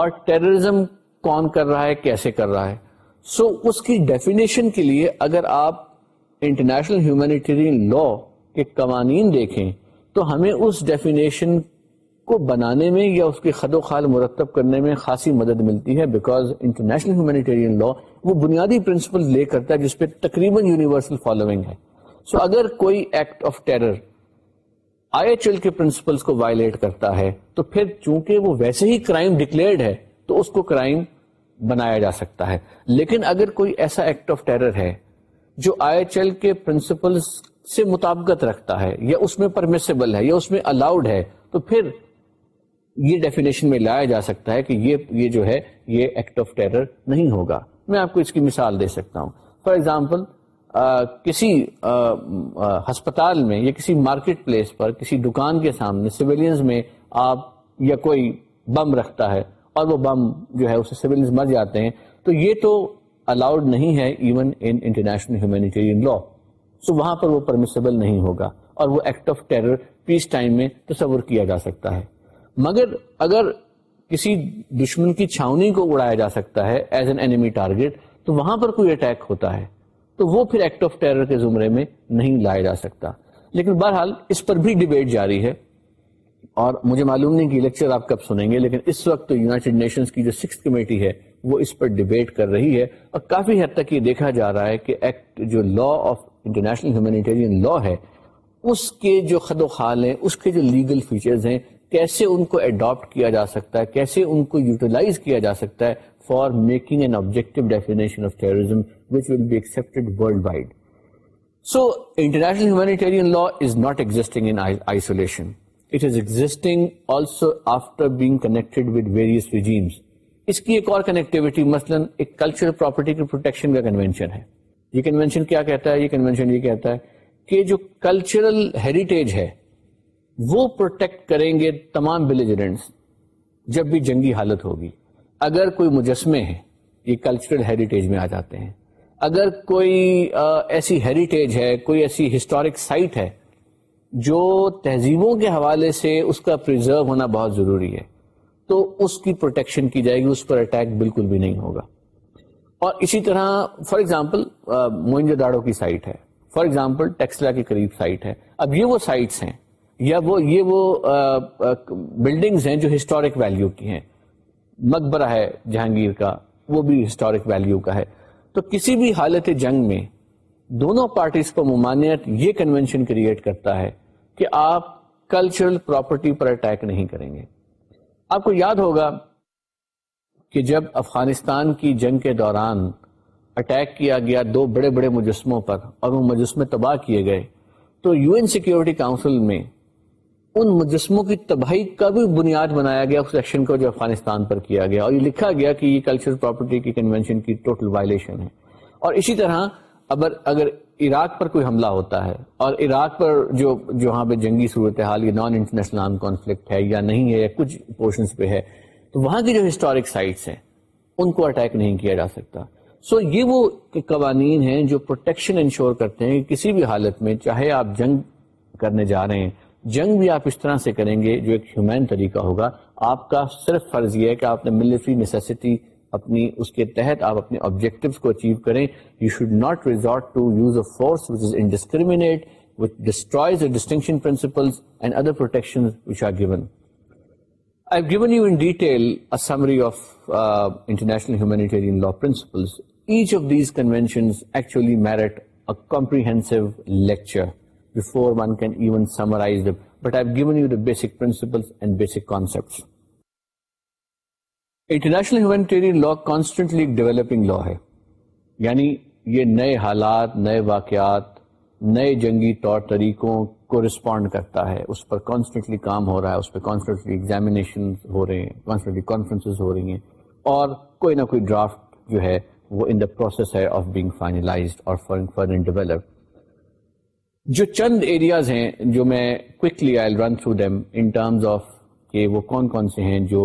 اور ٹیررزم کون کر رہا ہے کیسے کر رہا ہے سو so, اس کی ڈیفینیشن کے لیے اگر آپ انٹرنیشنل ہیومینیٹرین لا کے قوانین دیکھیں تو ہمیں اس ڈیفینیشن کو بنانے میں یا اس کی خد و خال مرتب کرنے میں خاصی مدد ملتی ہے بیکاز انٹرنیشنل ہیومینیٹرین لا وہ بنیادی پرنسپل لے کرتا ہے جس پہ تقریباً یونیورسل فالوئنگ ہے سو so, اگر کوئی act of terror I H L کے پرنسپلس کو وائلیٹ کرتا ہے تو پھر چونکہ وہ ویسے ہی کرائم ڈکلیئرڈ ہے تو اس کو کرائم بنایا جا سکتا ہے لیکن اگر کوئی ایسا ایکٹ آف ٹیرر ہے جو آئی ایچ ایل کے پرنسپل سے مطابقت رکھتا ہے یا اس میں پرمیسیبل ہے یا اس میں الاؤڈ ہے تو پھر یہ ڈیفینیشن میں لایا جا سکتا ہے کہ یہ یہ جو ہے یہ ایکٹ آف ٹیرر نہیں ہوگا میں آپ کو اس کی مثال دے سکتا ہوں فار ایگزامپل کسی ہسپتال میں یا کسی مارکیٹ پلیس پر کسی دکان کے سامنے سویلینز میں آپ یا کوئی بم رکھتا ہے اور وہ بم جو ہے اسے مر جاتے ہیں تو یہ تو الاؤڈ نہیں ہے even international humanitarian law so وہاں پر وہ act of terror peace time میں تصور کیا جا سکتا ہے مگر اگر کسی دشمن کی چھاونی کو اڑایا جا سکتا ہے ایز این اینیمی ٹارگیٹ تو وہاں پر کوئی اٹیک ہوتا ہے تو وہ پھر ایکٹ آف ٹیرر کے زمرے میں نہیں لایا جا سکتا لیکن بہرحال اس پر بھی ڈبیٹ جاری ہے اور مجھے معلوم نہیں کہ لیکچر آپ کب سنیں گے لیکن اس وقت تو یونائٹڈ نیشنز کی جو سکس کمیٹی ہے وہ اس پر ڈیبیٹ کر رہی ہے اور کافی حد تک یہ دیکھا جا رہا ہے کہ ایکٹ جو law of international humanitarian law ہے اس کے جو خد و خال ہیں اس کے جو لیگل فیچرز ہیں کیسے ان کو ایڈاپٹ کیا جا سکتا ہے کیسے ان کو یوٹیلائز کیا جا سکتا ہے for making an objective definition of terrorism which will be accepted worldwide so international humanitarian law is not existing in isolation it is existing also after being connected with various regimes اس کی ایک اور connectivity مثلاً ایک cultural property کے protection کا convention ہے یہ convention کیا کہتا ہے یہ کنوینشن یہ کہتا ہے کہ جو کلچرل ہیریٹیج ہے وہ پروٹیکٹ کریں گے تمام ولیجنٹس جب بھی جنگی حالت ہوگی اگر کوئی مجسمے ہیں یہ کلچرل ہیریٹیج میں آ جاتے ہیں اگر کوئی ایسی ہیریٹیج ہے کوئی ایسی ہسٹورک سائٹ ہے جو تہذیبوں کے حوالے سے اس کا پرزرو ہونا بہت ضروری ہے تو اس کی پروٹیکشن کی جائے گی اس پر اٹیک بالکل بھی نہیں ہوگا اور اسی طرح فار ایگزامپل موئنجو داڑو کی سائٹ ہے فار ایگزامپل ٹیکسلا کے قریب سائٹ ہے اب یہ وہ سائٹس ہیں یا وہ یہ وہ بلڈنگز ہیں جو ہسٹورک ویلیو کی ہیں مقبرہ ہے جہانگیر کا وہ بھی ہسٹورک ویلیو کا ہے تو کسی بھی حالت جنگ میں دونوں پارٹیز کو ممانعت یہ کنونشن کریٹ کرتا ہے کہ آپ کلچرل پراپرٹی پر اٹیک نہیں کریں گے آپ کو یاد ہوگا کہ جب افغانستان کی جنگ کے دوران اٹیک کیا گیا دو بڑے بڑے مجسموں پر اور وہ مجسمے تباہ کیے گئے تو یو این سیکورٹی کاؤنسل میں ان مجسموں کی تباہی کا بھی بنیاد بنایا گیا اس ایکشن کو جو افغانستان پر کیا گیا اور یہ لکھا گیا کہ یہ کلچرل پراپرٹی کی کنونشن کی ٹوٹل وائلیشن ہے اور اسی طرح اگر اگر عراق پر کوئی حملہ ہوتا ہے اور عراق پر جو جہاں پہ جنگی صورتحال یہ نان انٹرنیشنل آرم کانفلکٹ ہے یا نہیں ہے یا کچھ پورشنس پہ ہے تو وہاں کی جو ہسٹورک سائٹس ہیں ان کو اٹیک نہیں کیا جا سکتا سو یہ وہ قوانین ہیں جو پروٹیکشن انشور کرتے ہیں کسی بھی حالت میں چاہے آپ جنگ کرنے جا رہے ہیں جنگ بھی آپ اس طرح سے کریں گے جو ایک ہیومین طریقہ ہوگا آپ کا صرف فرض یہ ہے کہ آپ نے ملٹری نیسیسٹی اپنی اس کے تحت آپ اپنے آبجیکٹو کو اچیو کریں you should not resort to use a force which is indiscriminate which destroys distinction principle and other protection which are given I've given you in detail a summary of uh, international humanitarian law principles. Each of these conventions actually merit a comprehensive lecture before one can even summarize them. But I've given you the basic principles and basic concepts. International humanitarian law constantly developing law ہے یعنی یہ نئے حالات نئے واقعات نئے جنگی طور طریقوں کو رسپونڈ کرتا ہے اس پر کانسٹنٹلی کام ہو رہا ہے اس پہ کانسٹنٹلی ایگزامینیشن ہو رہے ہیں کانسٹنٹلی کانفرنس ہو رہی ہیں اور کوئی نہ کوئی ڈرافٹ جو ہے وہ ان دا پروسیس ہے آف بینگ فائنلائز اور ڈیولپ جو چند ایریاز ہیں جو میں quickly I run through them in terms of کہ وہ کون کون سے ہیں جو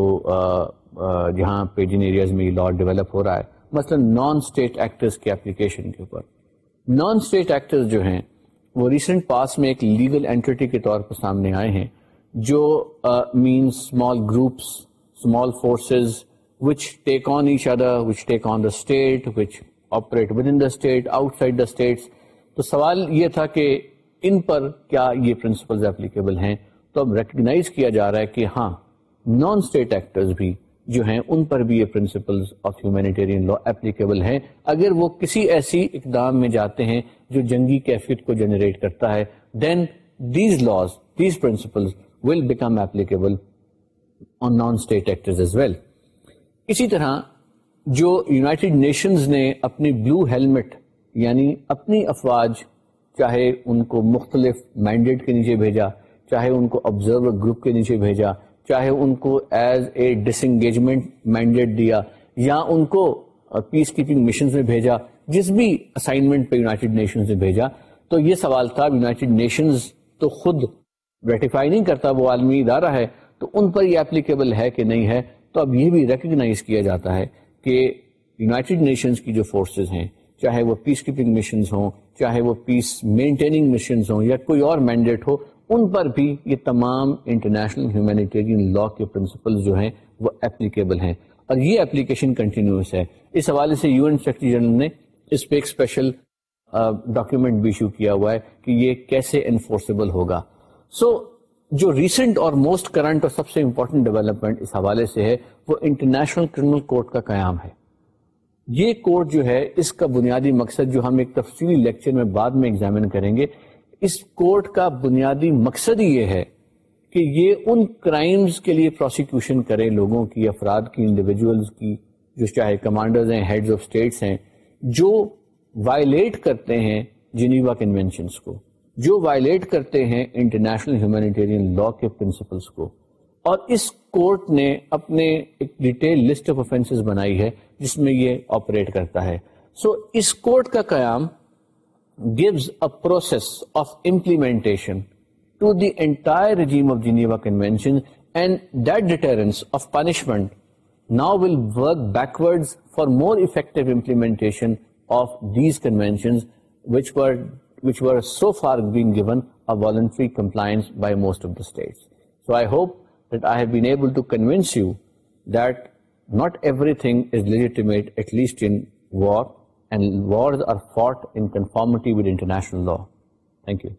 جہاں پہ جن ایریاز میں یہ لا ڈیولپ ہو رہا ہے مثلا نان اسٹیٹ ایکٹرس کے اپلیکیشن کے اوپر نان اسٹیٹ ایکٹرز جو ہیں وہ ریسنٹ پاس میں ایک لیگل اینٹی کے طور پر سامنے آئے ہیں جو main small groups small forces which take on each other which take on the state which operate within the state outside the states تو سوال یہ تھا کہ ان پر کیا یہ پرنسپلز اپلیکیبل ہیں تو اب ریکگنائز کیا جا رہا ہے کہ ہاں نان اسٹیٹ ایکٹرز بھی جو ہیں ان پر بھی یہ principles of humanitarian law applicable ہیں اگر وہ کسی ایسی اقدام میں جاتے ہیں جو جنگی کیفیت کو جنریٹ کرتا ہے then these laws these principles will become applicable on non state actors as well اسی طرح جو یونائٹڈ نیشنز نے اپنی بلو ہیلمٹ یعنی اپنی افواج چاہے ان کو مختلف مینڈیٹ کے نیچے بھیجا چاہے ان کو آبزرور گروپ کے نیچے بھیجا چاہے ان کو as a disengagement mandate دیا یا ان کو پیس کیپنگ مشنز میں بھیجا جس بھی اسائنمنٹ پہ یوناٹیڈ نیشن سے بھیجا تو یہ سوال تھا یوناٹیڈ نیشنز تو خود ریٹیفائی نہیں کرتا وہ عالمی ادارہ ہے تو ان پر یہ اپلیکیبل ہے کہ نہیں ہے تو اب یہ بھی ریکگنائز کیا جاتا ہے کہ یونائٹڈ نیشنز کی جو فورسز ہیں چاہے وہ پیس کیپنگ مشنز ہوں چاہے وہ پیس مینٹیننگ مشنز ہوں یا کوئی اور مینڈیٹ ہو ان پر بھی یہ تمام انٹرنیشنل ہیومینیٹیرین لا کے پرنسپل جو ہیں وہ اپلیکیبل ہیں اور یہ اپلیکیشن کنٹینیوس ہے اس حوالے سے یو این جنرل نے اس پہ ایک اسپیشل ڈاکیومنٹ بھی ایشو کیا ہوا ہے کہ یہ کیسے انفورسبل ہوگا سو so, جو ریسنٹ اور موسٹ کرنٹ اور سب سے امپورٹنٹ ڈیولپمنٹ اس حوالے سے ہے وہ انٹرنیشنل کرمنل کورٹ کا قیام ہے یہ کورٹ جو ہے اس کا بنیادی مقصد جو ہم ایک تفصیلی لیکچر میں بعد میں ایگزامن کریں گے اس کورٹ کا بنیادی مقصد یہ ہے کہ یہ ان کرائمز کے لیے پروسیکیوشن کرے لوگوں کی افراد کی انڈیویجولز کی جو چاہے کمانڈرز ہیں ہیڈز آف سٹیٹس ہیں جو وائلیٹ کرتے ہیں جنیوا کنوینشنس کو جو وائلیٹ کرتے ہیں انٹرنیشنل ہیومینیٹیرین لا کے پرنسپلس کو اور اس کورٹ نے اپنے ایک ڈیٹیل لسٹ آف افینسز بنائی ہے جس میں یہ آپریٹ کرتا ہے سو so, اس کورٹ کا قیام gives a process of implement punishment now will work because مورٹنشن so voluntary compliance by most of the hope I have enables you that not everything least in and wars are fought in conformity with international law. Thank you.